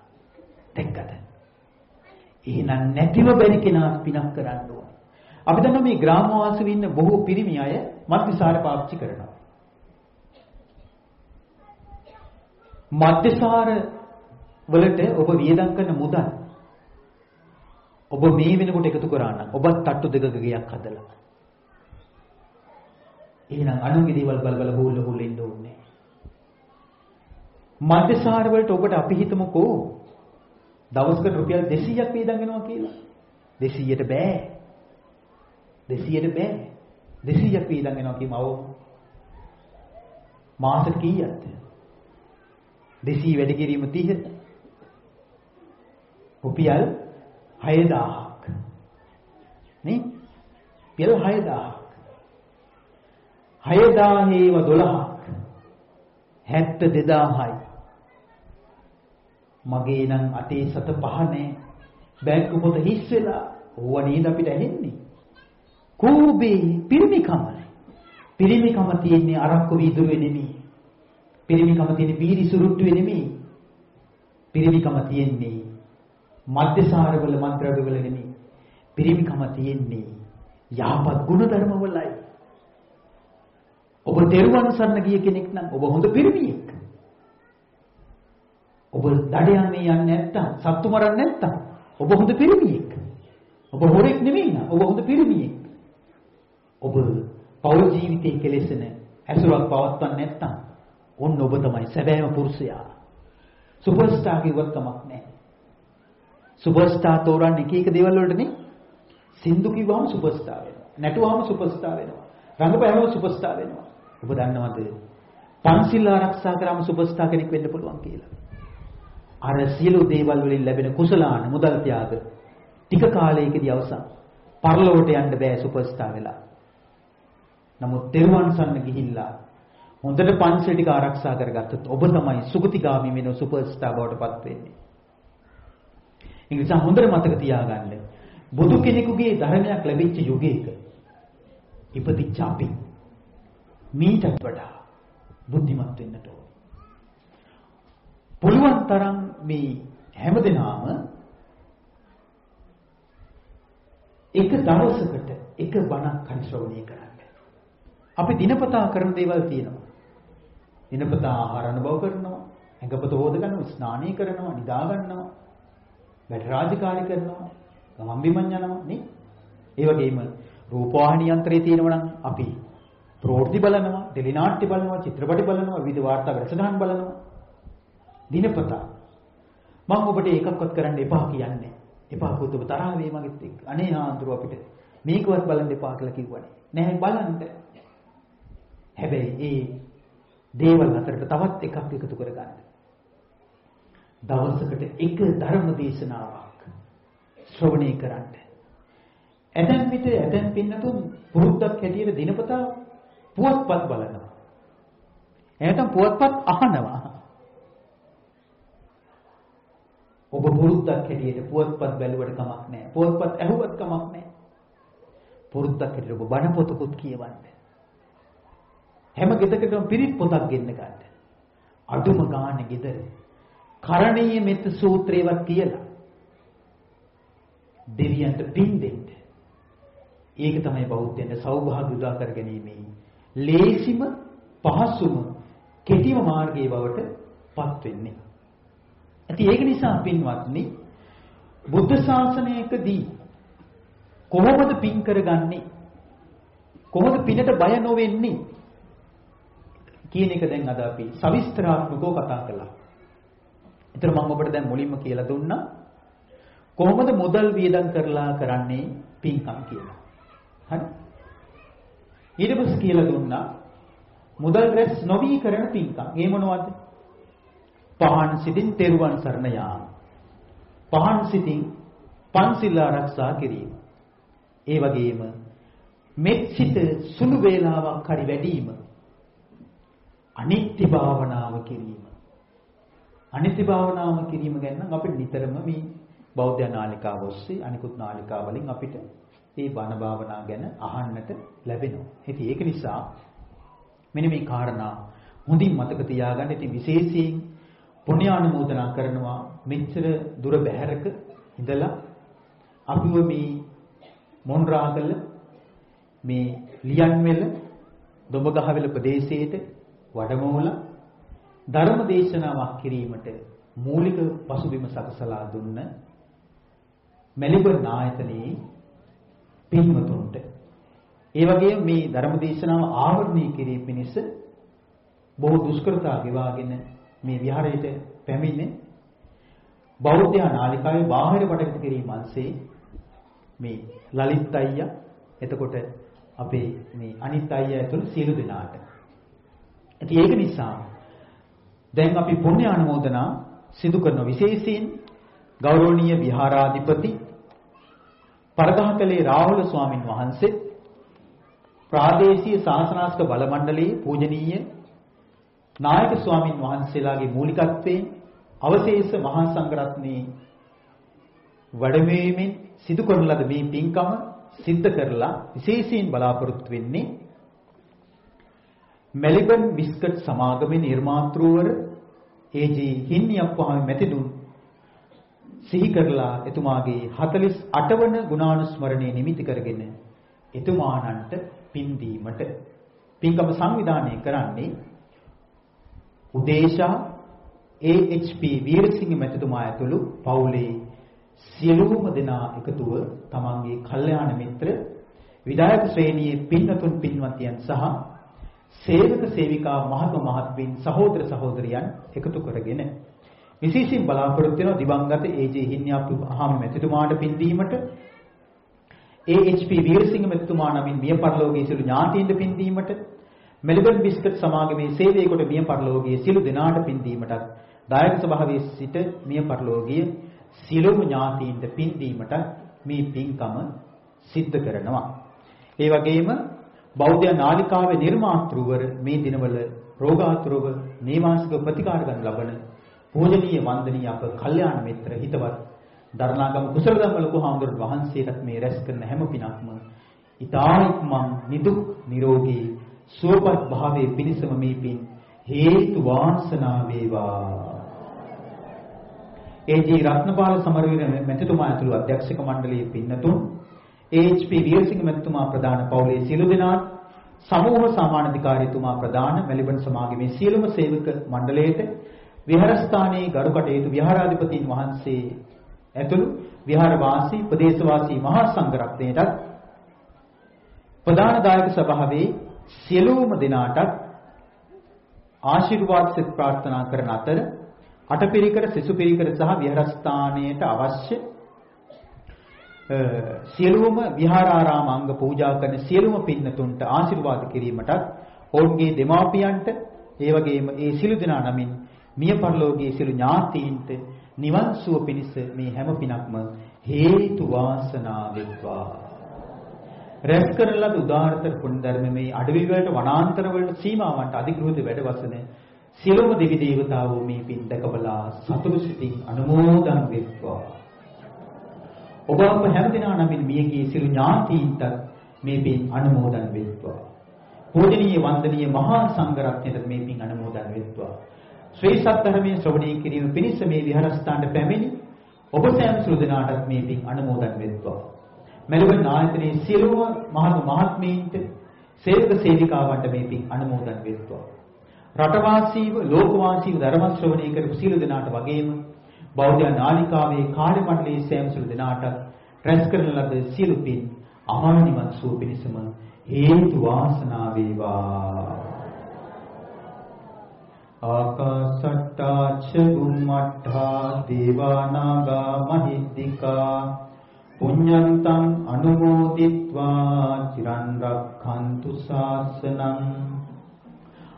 දැක්කද? එහෙනම් නැතිව බැරි කෙනා පිනක් කරන්න ඕනේ. අපි දන්නවා මේ ග්‍රාමවාසීව ඉන්න බොහෝ පිරිමි අය මත්විසාර පාවිච්චි කරනවා. මත්විසාර වලට ඔබ වියදම් කරන මුදල් ඔබ මේ වෙනකොට එකතු කරා නම් ඔබත් තට්ටු දෙකක ගියක් හදලා. එහෙනම් අනුන්ගේ දේවල් බල බල හොල්ල හොල්ල ඉන්න ඕනේ. මත්විසාර වලට ඔබට අපි හිතමුකෝ දවසකට රුපියල් 200ක් වේදන් වෙනවා කියලා. 200ට බෑ. 200ට බෑ. 200ක් වේදන් වෙනවා කියමව. මාසෙට කීයක්ද? 200 වැඩි කිරීම 30. රුපියල් 6000ක්. නේ? රුපියල් 6000ක්. 6000 ඒව 12ක්. 72000යි. මගේ නම් අතේ සත පහනේ බැංකු පොත හිස් වෙලා ඕව නේද අපිට ඇහෙන්නේ කෝබේ පිරිමිකම පිරිමිකම තියෙන්නේ අරක්කු වීදුරුවේ නෙමෙයි පිරිමිකම තියෙන්නේ බීරි සුරුට්ටුවේ නෙමෙයි පිරිමිකම තියෙන්නේ මධ්‍යසාරවල මන්ත්‍රවල නෙමෙයි පිරිමිකම තියෙන්නේ යහපත් ගුණධර්ම වලයි ඔබ තෙරුවන් සරණ ගිය කෙනෙක් නම් ඔබ හොඳ පිරිමියෙක් ඔබ දඩයන්නේ යන්නේ නැත්තම් සත්තු මරන්නේ නැත්තම් ඔබ හොඳ පිරිමියෙක්. ඔබ හොරෙක් නෙමෙයි නා. ඔබ හොඳ පිරිමියෙක්. ඔබ පෞල් ජීවිතයේ කෙලෙසන ඇසුරක් පවත්වන්නේ නැත්තම් ඔන්න ඔබ තමයි සැබෑම පුරුෂයා. සුපර්ස්ටාර් කිව්වත් කමක් නැහැ. සුපර්ස්ටාර් තෝරන්නේ එක එක දේවල් වලට නේ. සින්දු කිව්වම සුපර්ස්ටාර් වෙනවා. නැටුවාම සුපර්ස්ටාර් වෙනවා. රංගපෑමම සුපර්ස්ටාර් වෙනවා. ඔබ දන්නවද? පන්සිල් ආරක්ෂා කරාම සුපර්ස්ටාර් කෙනෙක් වෙන්න පුළුවන් කියලා. අර සියලු දේවල් වලින් ලැබෙන කුසලාන මුදල් ත්‍යාග ටික කාලයකදී අවසන්. පරලොවට යන්න බෑ සුපර්ස්ටාර් වෙලා. නමුත් තෙරුවන් සරණ ගිහිල්ලා හොඳට පන්සල් ටික ආරක්ෂා කරගත්තොත් ඔබ තමයි සුගතිගාමි වෙන සුපර්ස්ටාර් බවට පත් වෙන්නේ. ඒ නිසා හොඳට මතක තියාගන්න. බුදු කෙනෙකුගේ ධර්මයක් ලැබිච්ච යුගයක ඉපදිච්ච අපි මීටත් වඩා බුද්ධිමත් වෙන්නට ඕන. පුළුවන් තරම් මේ හැමදෙනාම එක දවසකට එක බණක් හරි ශ්‍රවණය කරන්න. අපි දිනපතා කරන දේවල් තියෙනවා. දිනපතා ආහාර අනුභව කරනවා, ඇඟපත හොද ගන්නවා, ස්නානය කරනවා, නිදා ගන්නවා, වැඩ රාජකාරී කරනවා, ගමන් බිමන් යනවා නේ. ඒ වගේම රූපවාහිනී යන්ත්‍රයේ තියෙනවා නම් අපි ප්‍රෝර්ති බලනවා, ටෙලිනාට්‍ය බලනවා, චිත්‍රපටි බලනවා, විවිධ වාර්තා වැඩසටහන් බලනවා. දිනපතා මම ඔබට ඒකක්වත් කරන්න එපා කියන්නේ. එපා පුතු ඔබ තරහ වේ මගෙත් එක්ක. අනේ ආන්දර අපිට මේකවත් බලන්න එපා කියලා කිව්වනේ. නැහැ බලන්න. හැබැයි ඒ දේවල් අතරට තවත් එකක් එකතු කරගන්න. දවසකට එක ධර්ම දේශනාවක් ශ්‍රවණය කරන්න. ඇතැම් විට ඇතැම් පින්නතුන් පුරුද්දක් හැටියට දිනපතා පුවත්පත් බලනවා. එහෙනම් පුවත්පත් අහනවා. ඔබ පුරුද්දක් හැටියට පුවත්පත් බැලුවට කමක් නැහැ. පුවත්පත් ඇහුවත් කමක් නැහැ. පුරුද්දක් හැටියට ඔබ බණ පොතකුත් කියවන්න. හැම ගෙදරකටම පිරිත් පොතක් ගෙන්න ගන්න. අඩුම ගානේ ගෙදර කරණීය මෙත් සූත්‍රේවත් කියලා දෙවියන්ට පින් දෙන්න. ඒක තමයි බෞද්ධයන්ට සෞභාග්‍ය උදා කර ගැනීමේ ලේසිම පහසුම කෙටිම මාර්ගයේ බවට පත් වෙන්නේ. ඉතින් ඒක නිසා පින්වත්නි බුද්ධ ශාසනයකදී කොහොමද පින් කරගන්නේ? කොහොමද පිනට බය නොවෙන්නේ? කියන එක දැන් අද අපි සවිස්තරාත්මකව කතා කළා. ඒතර මම ඔබට දැන් මුලින්ම කියලා දුන්නා කොහොමද මුදල් වියදම් කරලා කරන්නේ පින්කම් කියලා. හරි? ඊට පස්සේ කියලා දුන්නා මුදල් රැස් නොවි කරන පින්කම්. ඒ මොනවද? පහන් සිතින් තෙරුවන් සරණ යාම. පහන් සිතින් පන්සිල් ආරක්ෂා කිරීම. ඒ වගේම මෙත් සිත සුළු වේලාවක් හරි වැඩිම අනිත්‍ය භාවනාව කිරීම. අනිත්‍ය භාවනාව කිරීම ගැන නම් අපිට නිතරම මේ බෞද්ධ නාලිකාව ඔස්සේ අනිකුත් නාලිකා වලින් අපිට මේ බණ භාවනා ගැන අහන්නට ලැබෙනවා. ඉතින් ඒක නිසා මෙන්න මේ කාරණා හොඳින් මතක තියාගන්න. ඉතින් විශේෂයෙන් පුණ්‍යානුමෝදනා කරනවා මෙච්චර දුර බැහැරක ඉඳලා අපිව මේ මොන්රාගල මේ ලියන්වෙල දොඹගහවෙල ප්‍රදේශයේට වඩමෝලා ධර්ම දේශනාවක් කිරීමට මූලික පසුබිම සකසලා දුන්න මෙලිබර්න් ආයතනයේ පින්වතුන්ට ඒ වගේම මේ ධර්ම දේශනාව ආවරණය කිරීම පිණිස බොහෝ දුෂ්කරතා ගෙවාගෙන මේ විහාරයට පැමිණ බෞද්ධ නාලිකාවේ බාහිර වටපිට කිරීම අංශේ මේ ලලිත් අයියා එතකොට අපේ මේ අනිත් අයියා ඇතුළු සියලු දෙනාට. ඉතින් ඒක නිසා දැන් අපි පුණ්‍ය ආනුමෝදනා සිදු කරන විශේෂයෙන් ගෞරවනීය විහාරාධිපති පරගහකලේ රාහුල ස්වාමින් වහන්සේ ප්‍රාදේශීය ශාසනාස්ක බල මණ්ඩලයේ පූජනීය නායක ස්වාමින් වහන්සේලාගේ මූලිකත්වයෙන් අවශේෂ මහා සංඝරත්නයේ වැඩමවීමෙන් සිදු කරන ලද මේ පින්කම සිද්ධ කරලා විශේෂයෙන් බලාපොරොත්තු වෙන්නේ මෙලිබන් බිස්කට් සමාගමේ නිර්මාතෘවර ඒජී හින්නියප්පහාමි මැතිදුන් සිහි කරලා එතුමාගේ 48 වන ගුණානුස්මරණය නිමිති කරගෙන එතුමානන්ට පින් දීමට පින්කම සංවිධානය කරන්නේ උදේශා AHP වීරසිංහ මැතිතුමා ඇතුළු පවුලේ සියලුම දෙනා එකතුව තමන්ගේ කල්යාණ මිත්‍ර විදායක ශ්‍රේණියේ පින්වතුන් පින්වතියන් සහ සේවක සේවිකා මහත්ම මහත්මීන් සහෝදර සහෝදරියන් එකතු කරගෙන විශේෂයෙන් බලාපොරොත්තු වෙන දිවංගත ඒජේ හින්යාපු අහම මෙතුමාට පින් දීමට AHP වීරසිංහ මෙතුමා නමින් මිය පරලෝකයේ සිළු ඥාතීන්ට පින් දීමට මෙල්බන් බිස්කට් සමාගමේ සේවය කොට මිය පරලෝකයේ සිළු දෙනාට පින් දීමටත් දායක සභාවේ සිට මිය පරලෝකීය සිළුම ඥාතීන්ට පින් දීමට මේ පින්කම සිද්ධ කරනවා. ඒ වගේම බෞද්ධ නාලිකාවේ නිර්මාතෘවර මේ දිනවල රෝගාතුරව නේවාසික ප්‍රතිකාර ගන්න ලබන පූජනීය වන්දනීය අප කල්යාණ මිත්‍ර හිතවත් දරණාගම කුසල ධම්ම ලොකු හාමුදුරුවෝ වහන්සේටත් මේ රැස් කරන හැම පිනක්ම ඊතායික්මන් නිදුක් නිරෝගී සුවපත් භාවයේ පිණසම මේ පින් හේතු වාසනා වේවා ඒ.ජී. රත්නපාල සමරවීර මැතිතුමා ඇතුළු අධ්‍යක්ෂක මණ්ඩලයේ පින්නතුන් ඒ.එච්.පී. වීරසිංහ මැතිතුමා ප්‍රධාන පවුලේ සියලු දෙනා සමූහ සමානාධිකාරීතුමා ප්‍රධාන මෙලිබන් සමාගමේ සියලුම සේවක මණ්ඩලයට විහාරස්ථානයේ ගරු කටයුතු විහාරාධිපතීන් වහන්සේ ඇතුළු විහාරවාසී ප්‍රදේශවාසී මහා සංඝරත්නයටත් ප්‍රධාන දායක සභාවේ සියලුම දෙනාට ආශිර්වාද සෙත් ප්‍රාර්ථනා කරන අතර අටපිරිකර සිසුපිරිකර සහ විහාරස්ථානයට අවශ්‍ය සියලුම විහාරාරාම අංග පූජා කරන සියලුම පින්නතුන්ට ආශිර්වාද කිරීමටත් ඔවුන්ගේ දෙමාපියන්ට ඒ වගේම ඒ සිළු දෙනා නමින් මිය පරලෝකයේ සිළු ඥාතීන්ට නිවන් සුව පිණිස මේ හැම පිනක්ම හේතු වාසනා වෙත්වා රැස් කරන ලද උදාාරතර පුණ්‍ය ධර්මයේ අඩවි වලට වනාන්තර වලට සීමාවන්ට අධිග්‍රහිත වැඩවසන සියලුම දෙවි දේවතාවෝ මේ පින් දැකබලා සතුටු සිතින් අනුමෝදන් වෙත්වා. ඔබ අප හැමදෙනා නමින් මියගිය සියලු ඥාතීන්ට මේ පින් අනුමෝදන් වෙත්වා. පූජනීය වන්දනීය මහා සංඝරත්නයට මේ පින් අනුමෝදන් වෙත්වා. ශ්‍රී සත්‍යධර්මයේ ශ්‍රවණය කිරීම පිණිස මේ විහාරස්ථානට පැමිණි ඔබ සෑම සුළු දෙනාටත් මේ පින් අනුමෝදන් වෙත්වා. මෙලොව ආයතනයේ සියලුම මහත් මහත්මීන්ට සේවක සේවිකාවන්ට මේ පින් අනුමෝදන් වෙත්වා. රටවාසීව ලෝකවාසීව ධර්ම ශ්‍රවණය කරපු සියලු දෙනාට වගේම බෞද්ධ නාලිකාවේ කාර්ය මණ්ඩලයේ සෑම සියලු දෙනාට රැස් කරන ලද සියලු පින් අමා නිවන් සුව පිණිසම හේතු වාසනා වේවා. ආකාසට්ටා ච බුම්මට්ඨා දේවානාගා මහිද්దికා පුඤ්ඤන්තං අනුමෝදිත්වා. චිරන් රක්ඛන්තු ශාසනං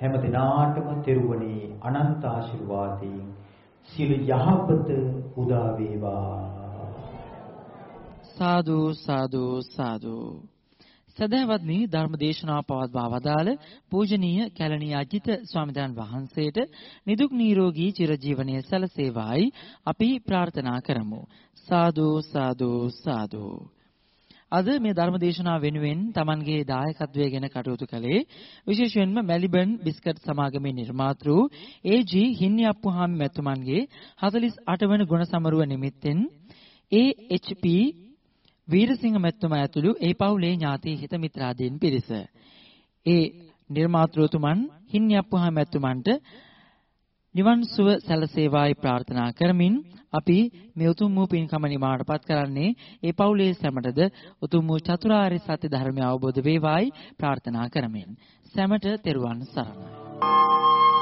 හැම දිනාටම තෙරුවනේ අනන්ත ආශිර්වාදයෙන් සියලු යහපත උදා වේවා සාදු සාදු සාදු සදහවත්නි ධර්ම දේශනාව පවත්වා වදාළ පූජනීය කැලණිය අජිත ස්වාමීන් වහන්සේට නිදුක් නිරෝගී චිරජීවනයේ සැලසේවායි අපි ප්‍රාර්ථනා කරමු. සාදු සාදු සාදු. අද මේ ධර්ම දේශනාව වෙනුවෙන් Tamanගේ දායකත්වය ගැන කටයුතු කළේ විශේෂයෙන්ම මෙලිබන් බිස්කට් සමාගමේ නිර්මාතෘ ඒ.ජී. හින්නිඅප්පුහාමි මැතිතුමන්ගේ 48 වන ගුණ සමරුව නිමිත්තෙන් ඒ.එච්.පී. වීරසිංහ මැතිතුමා ඇතුළු ඒ පවුලේ ඥාති හිත මිත්‍රාදීන් පිරිස. ඒ නිර්මාතෘතුමන් හින්නියප්පුහා මැතිතුමන්ට නිවන් සුව සැලසේවායි ප්‍රාර්ථනා කරමින් අපි මේ උතුම් වූ පින්කම නිමාඩපත් කරන්නේ ඒ පවුලේ සැමටද උතුම් වූ චතුරාර්ය සත්‍ය ධර්මය අවබෝධ වේවායි ප්‍රාර්ථනා කරමින්. සැමට තෙරුවන් සරණයි.